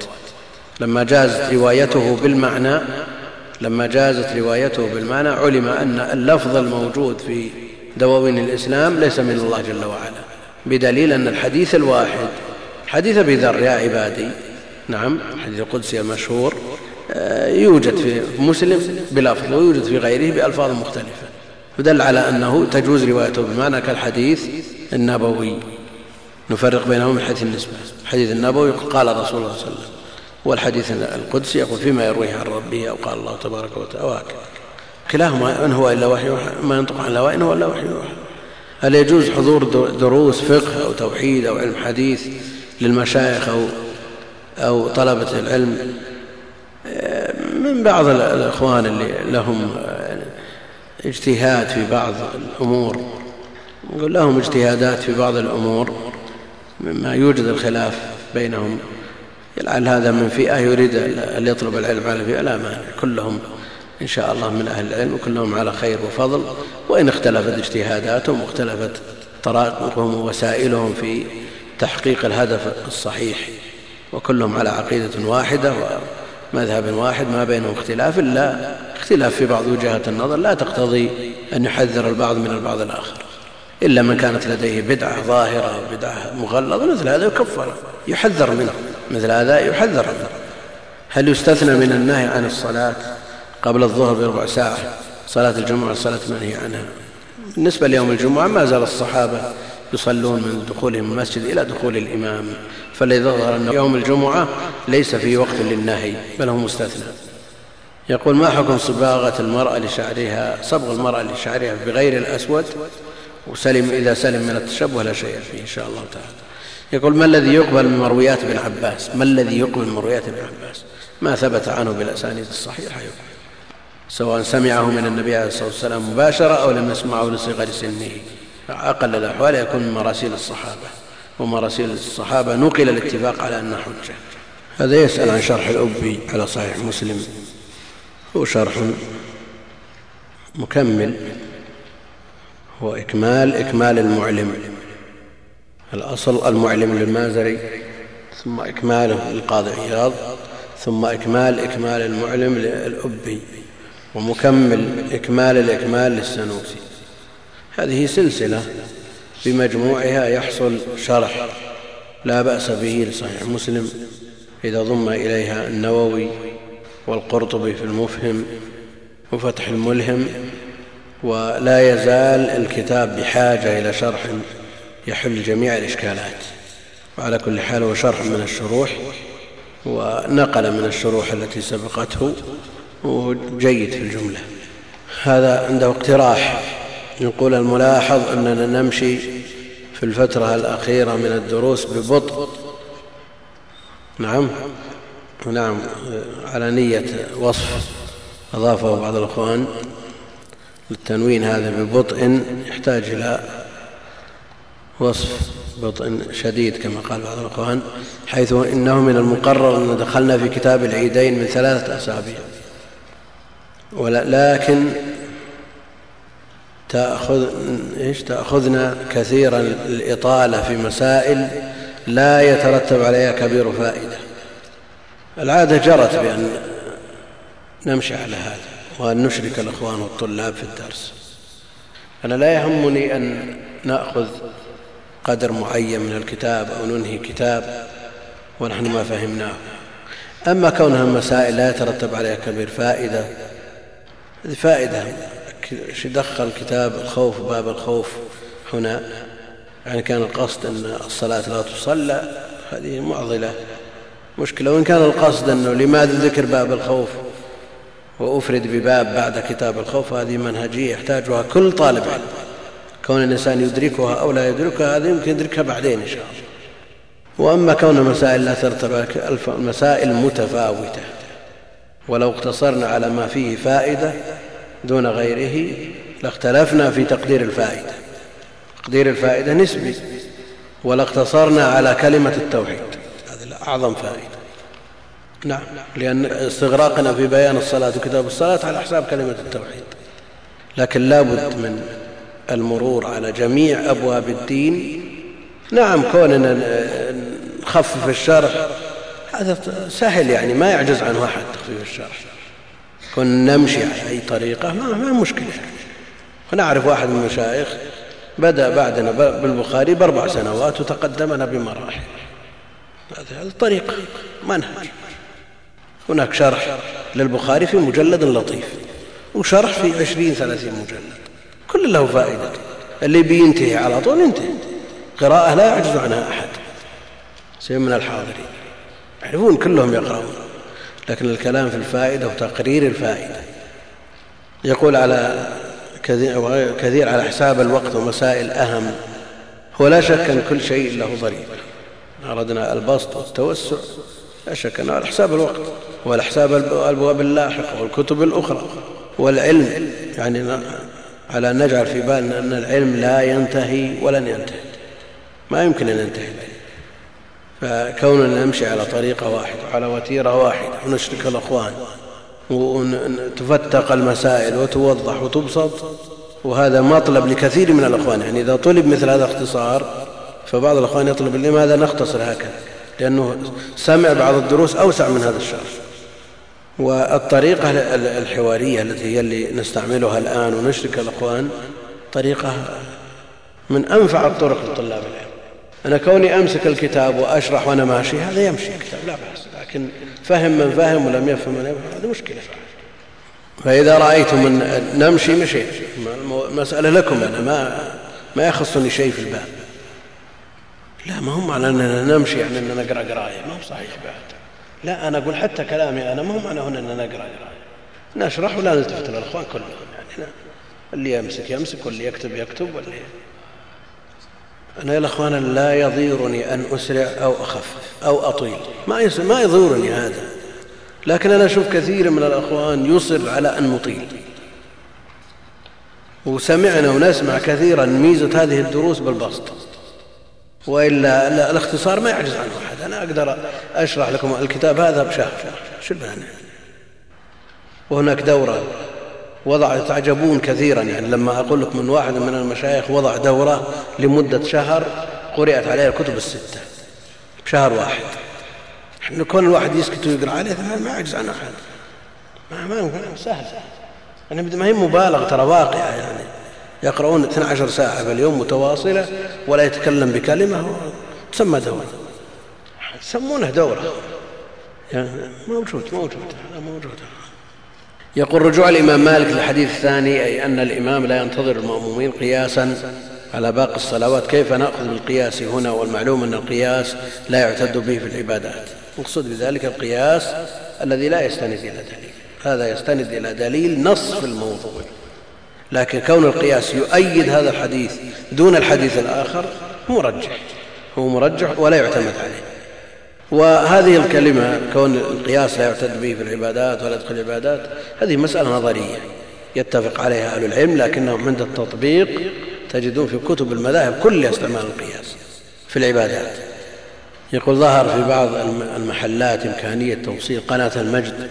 لما جازت روايته بالمعنى لما جازت روايته بالمعنى علم أن اللفظ الموجود في دواوين الإسلام ليس من الله جل وعلا. بدليل أن الحديث الواحد حديث أبي ذر يا عبادي. نعم الحديث القدسي المشهور. آه، يوجد في مسلم بلفظ ويوجد في غيره بألفاظ مختلفة. ودل على أنه تجوز روايته بمعنى كالحديث النبوي. نفرق بينهم من حيث النسبة. الحديث النبوي قال رسول الله صلى الله عليه وسلم والحديث القدسي يقول فيما يرويه عن ربه أو قال الله تبارك وتعالى كلاهما إن هو إلا وحي ما ينطق عن الهواء إن هو إلا وحي يوحى. هل يجوز حضور دروس فقه أو توحيد أو علم حديث للمشايخ أو, أو طلبة العلم؟ من بعض الإخوان اللي لهم اجتهاد في بعض الأمور نقول لهم اجتهادات في بعض الأمور مما يوجد الخلاف بينهم. لعل هذا من فئة يريد أن يطلب العلم على فئة لا مانع. كلهم إن شاء الله من أهل العلم وكلهم على خير وفضل. وإن اختلفت اجتهاداتهم واختلفت طرائقهم ووسائلهم في تحقيق الهدف الصحيح. وكلهم على عقيدة واحدة ومذهب واحد ما بينهم اختلاف إلا اختلاف في بعض وجهات النظر. لا تقتضي أن يحذر البعض من البعض الآخر. إلا من كانت لديه بدعة ظاهرة أو بدعة مغلظة مثل هذا يكفر يحذر منه. مثل هذا يحذر. هل يستثنى من النهي عن الصلاة قبل الظهر بربع ساعة صلاة الجمعة الصلاة منهي عنها؟ بالنسبة ليوم الجمعة ما زال الصحابة يصلون من دخولهم المسجد إلى دخول الإمام فالذي ظهر أن يوم الجمعة ليس في وقت للنهي بل هو مستثنى. يقول ما حكم صباغة المرأة لشعرها صبغ المرأة لشعرها بغير الأسود؟ وسلم إذا سلم من التشبه لا شيء فيه إن شاء الله تعالى. يقول ما الذي يقبل من مرويات ابن عباس؟ ما الذي يقبل من مرويات ابن عباس؟ ما ثبت عنه بالأسانيد الصحيحة يقبل سواء سمعه من النبي عليه الصلاة والسلام مباشرة أو لم يسمعه لصغر سنه. أقل الأحوال يكون من مراسيل الصحابة. ومراسيل الصحابة نقل الاتفاق على أنها حجة. هذا يسأل عن شرح الأبي على صحيح مسلم. هو شرح مكمل. هو إكمال إكمال المعلم. الأصل المعلم للمازري ثم إكماله للقاضي عياض ثم إكمال إكمال المعلم للأبي ومكمل إكمال الإكمال للسنوسي. هذه سلسلة بمجموعها يحصل شرح لا بأس به لصحيح مسلم إذا ضم إليها النووي والقرطبي في المفهم وفتح الملهم ولا يزال الكتاب بحاجة إلى شرح يحل جميع الإشكالات. وعلى كل حال هو شرح من الشروح ونقل من الشروح التي سبقته وجيد في الجملة. هذا عنده اقتراح. يقول الملاحظ أننا نمشي في الفترة الأخيرة من الدروس ببطء. نعم. نعم. على نية وصف أضافه بعض الأخوان التنوين هذا ببطء يحتاج إلى وصف بطء شديد كما قال بعض الأخوان حيث إنه من المقرر أن دخلنا في كتاب العيدين من ثلاثة أسابيع. لكن تأخذ إيش؟ تأخذنا كثيرا الإطالة في مسائل لا يترتب عليها كبير فائدة. العادة جرت بأن نمشي على هذا وأن نشرك الأخوان والطلاب في الدرس. أنا لا يهمني أن نأخذ قدر معين من الكتاب أو ننهي كتاب ونحن ما فهمناه. أما كونها مسائل لا يترتب عليها كبير فائدة. هذه فائدة. دخل كتاب الخوف باب الخوف هنا. يعني كان القصد أن الصلاة لا تصلى هذه معضلة. مشكلة. وإن كان القصد أنه لماذا ذكر باب الخوف؟ وأفرد بباب بعد كتاب الخوف هذه منهجية يحتاجها كل طالب علم. كون الإنسان يدركها أو لا يدركها هذه يمكن يدركها بعدين إن شاء الله. وأما كون مسائل لا ترتبط المسائل متفاوتة. ولو اقتصرنا على ما فيه فائدة دون غيره لاختلفنا في تقدير الفائدة. تقدير الفائدة نسبي. ولا اقتصرنا على كلمة التوحيد. هذه أعظم فائدة. نعم. لأن استغراقنا في بيان الصلاة وكتاب الصلاة على حساب كلمة التوحيد. لكن لا بد من المرور على جميع أبواب الدين. نعم كوننا نخفف الشرح هذا سهل يعني ما يعجز عنه أحد تخفيف الشرح كنا نمشي على أي طريقة ما, مشكلة. ونعرف واحد من المشايخ بدأ بعدنا بالبخاري بأربع سنوات وتقدمنا بمراحل. هذا طريقة منهج. هناك شرح للبخاري في مجلد لطيف وشرح في عشرين ثلاثين مجلد. كل له فائدة. اللي بينتهي على طول ينتهي. قراءة لا يعجز عنها أحد. سيما من الحاضرين. يعرفون كلهم يقرؤون. لكن الكلام في الفائدة وتقرير الفائدة. يقول على كثير على حساب الوقت ومسائل أهم. هو لا شك أن كل شيء له ضريبة. أردنا البسط والتوسع. لا شك أنه على حساب الوقت. وعلى حساب الأبواب اللاحقة والكتب الأخرى. والعلم. يعني على أن نجعل في بالنا أن العلم لا ينتهي ولن ينتهي. ما يمكن أن ينتهي. فكوننا نمشي على طريقة واحدة وعلى وتيرة واحدة ونشرك الأخوان وتفتق المسائل وتوضح وتبسط وهذا مطلب لكثير من الأخوان. يعني إذا طلب مثل هذا الاختصار فبعض الأخوان يطلب لماذا نختصر هكذا؟ لأنه سمع بعض الدروس أوسع من هذا الشرح. والطريقة الحوارية التي هي اللي نستعملها الآن ونشرك الأخوان طريقة من أنفع الطرق لطلاب العلم. أنا كوني أمسك الكتاب وأشرح وأنا ماشي هذا يمشي الكتاب لا بأس. لكن فهم من فهم ولم يفهم من يفهم هذه مشكلة. فإذا رأيتم أن نمشي مشيت المسألة لكم أنا ما ما يخصني شيء في الباب. لا ما هم على أننا نمشي يعني أننا نقرأ قراية ما هو صحيح بعد. لا أنا أقول حتى كلامي أنا ما هو معنى هنا أننا نقرأ؟ نشرح ولا نلتفت للأخوان كلهم يعني اللي يمسك يمسك واللي يكتب يكتب واللي أنا يا الأخوان لا يضيرني أن أسرع أو أخفف أو أطيل. ما, ما يضيرني هذا. لكن أنا أشوف كثير من الأخوان يصر على أن نطيل وسمعنا ونسمع كثيرا ميزة هذه الدروس بالبسط. وإلا الاختصار ما يعجز عنه أحد. أنا أقدر أشرح لكم الكتاب. هذا بشهر. شو المانع وهناك دورة. وضع تعجبون كثيرا. يعني لما أقول لكم من واحد من المشايخ وضع دورة لمدة شهر قرأت عليها الكتب الستة. بشهر واحد. إحنا كون الواحد يسكت ويقرأ عليه ما يعجز عن أحد. ما ما سهل. يعني ما هي مبالغة ترى واقعة يعني. يقرؤون 12 ساعة في اليوم متواصلة ولا يتكلم بكلمة تسمى دورة. يسمونه يعني موجود موجود موجود. يقول رجوع الإمام مالك للحديث الثاني أي أن الإمام لا ينتظر المأمومين قياسا على باقي الصلوات. كيف نأخذ بالقياس هنا؟ والمعلوم أن القياس لا يعتد به في العبادات. مقصود بذلك القياس الذي لا يستند إلى دليل. هذا يستند إلى دليل نص في الموضوع. لكن كون القياس يؤيد هذا الحديث دون الحديث الآخر مرجح. هو مرجح ولا يعتمد عليه. وهذه الكلمة كون القياس لا يعتد به في العبادات ولا يدخل العبادات هذه مسألة نظرية يتفق عليها أهل العلم لكنهم عند التطبيق تجدون في كتب المذاهب كلها استعمال القياس في العبادات. يقول ظهر في بعض المحلات إمكانية توصيل قناة المجد.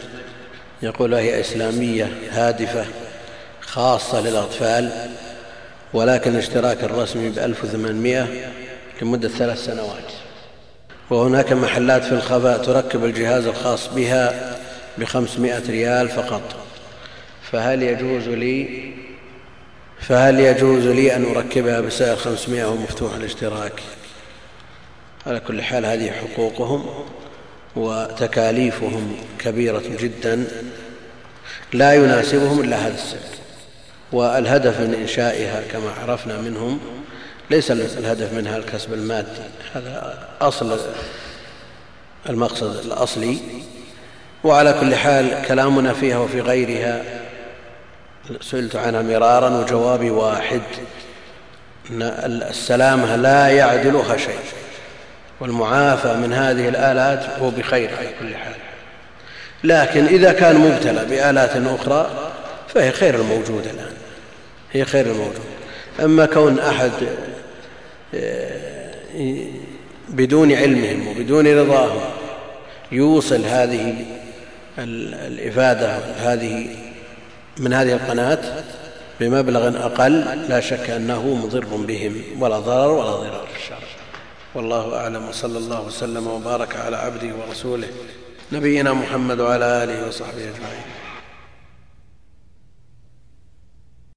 يقول هي إسلامية هادفة. خاصة للأطفال ولكن الاشتراك الرسمي ب 1800 لمدة ثلاث سنوات. وهناك محلات في الخفاء تركب الجهاز الخاص بها ب 500 ريال فقط. فهل يجوز لي فهل يجوز لي أن أركبها بسعر 500 ومفتوح الاشتراك؟ على كل حال هذه حقوقهم وتكاليفهم كبيرة جدا لا يناسبهم إلا هذا السعر والهدف من إنشائها كما عرفنا منهم ليس الهدف منها الكسب المادي هذا أصل المقصد الأصلي. وعلى كل حال كلامنا فيها وفي غيرها سئلت عنها مرارا وجوابي واحد إن السلامة لا يعدلها شيء والمعافى من هذه الآلات هو بخير على كل حال. لكن إذا كان مبتلى بآلات أخرى فهي خير الموجود الآن. هي خير الموجود أما كون أحد آه، بدون علمهم وبدون رضاهم يوصل هذه الإفادة هذه من هذه القناة بمبلغ أقل لا شك أنه مضر بهم ولا ضرر ولا ضرار. في الشرع والله أعلم وصلى الله وسلم وبارك على عبده ورسوله نبينا محمد وعلى آله وصحبه أجمعين.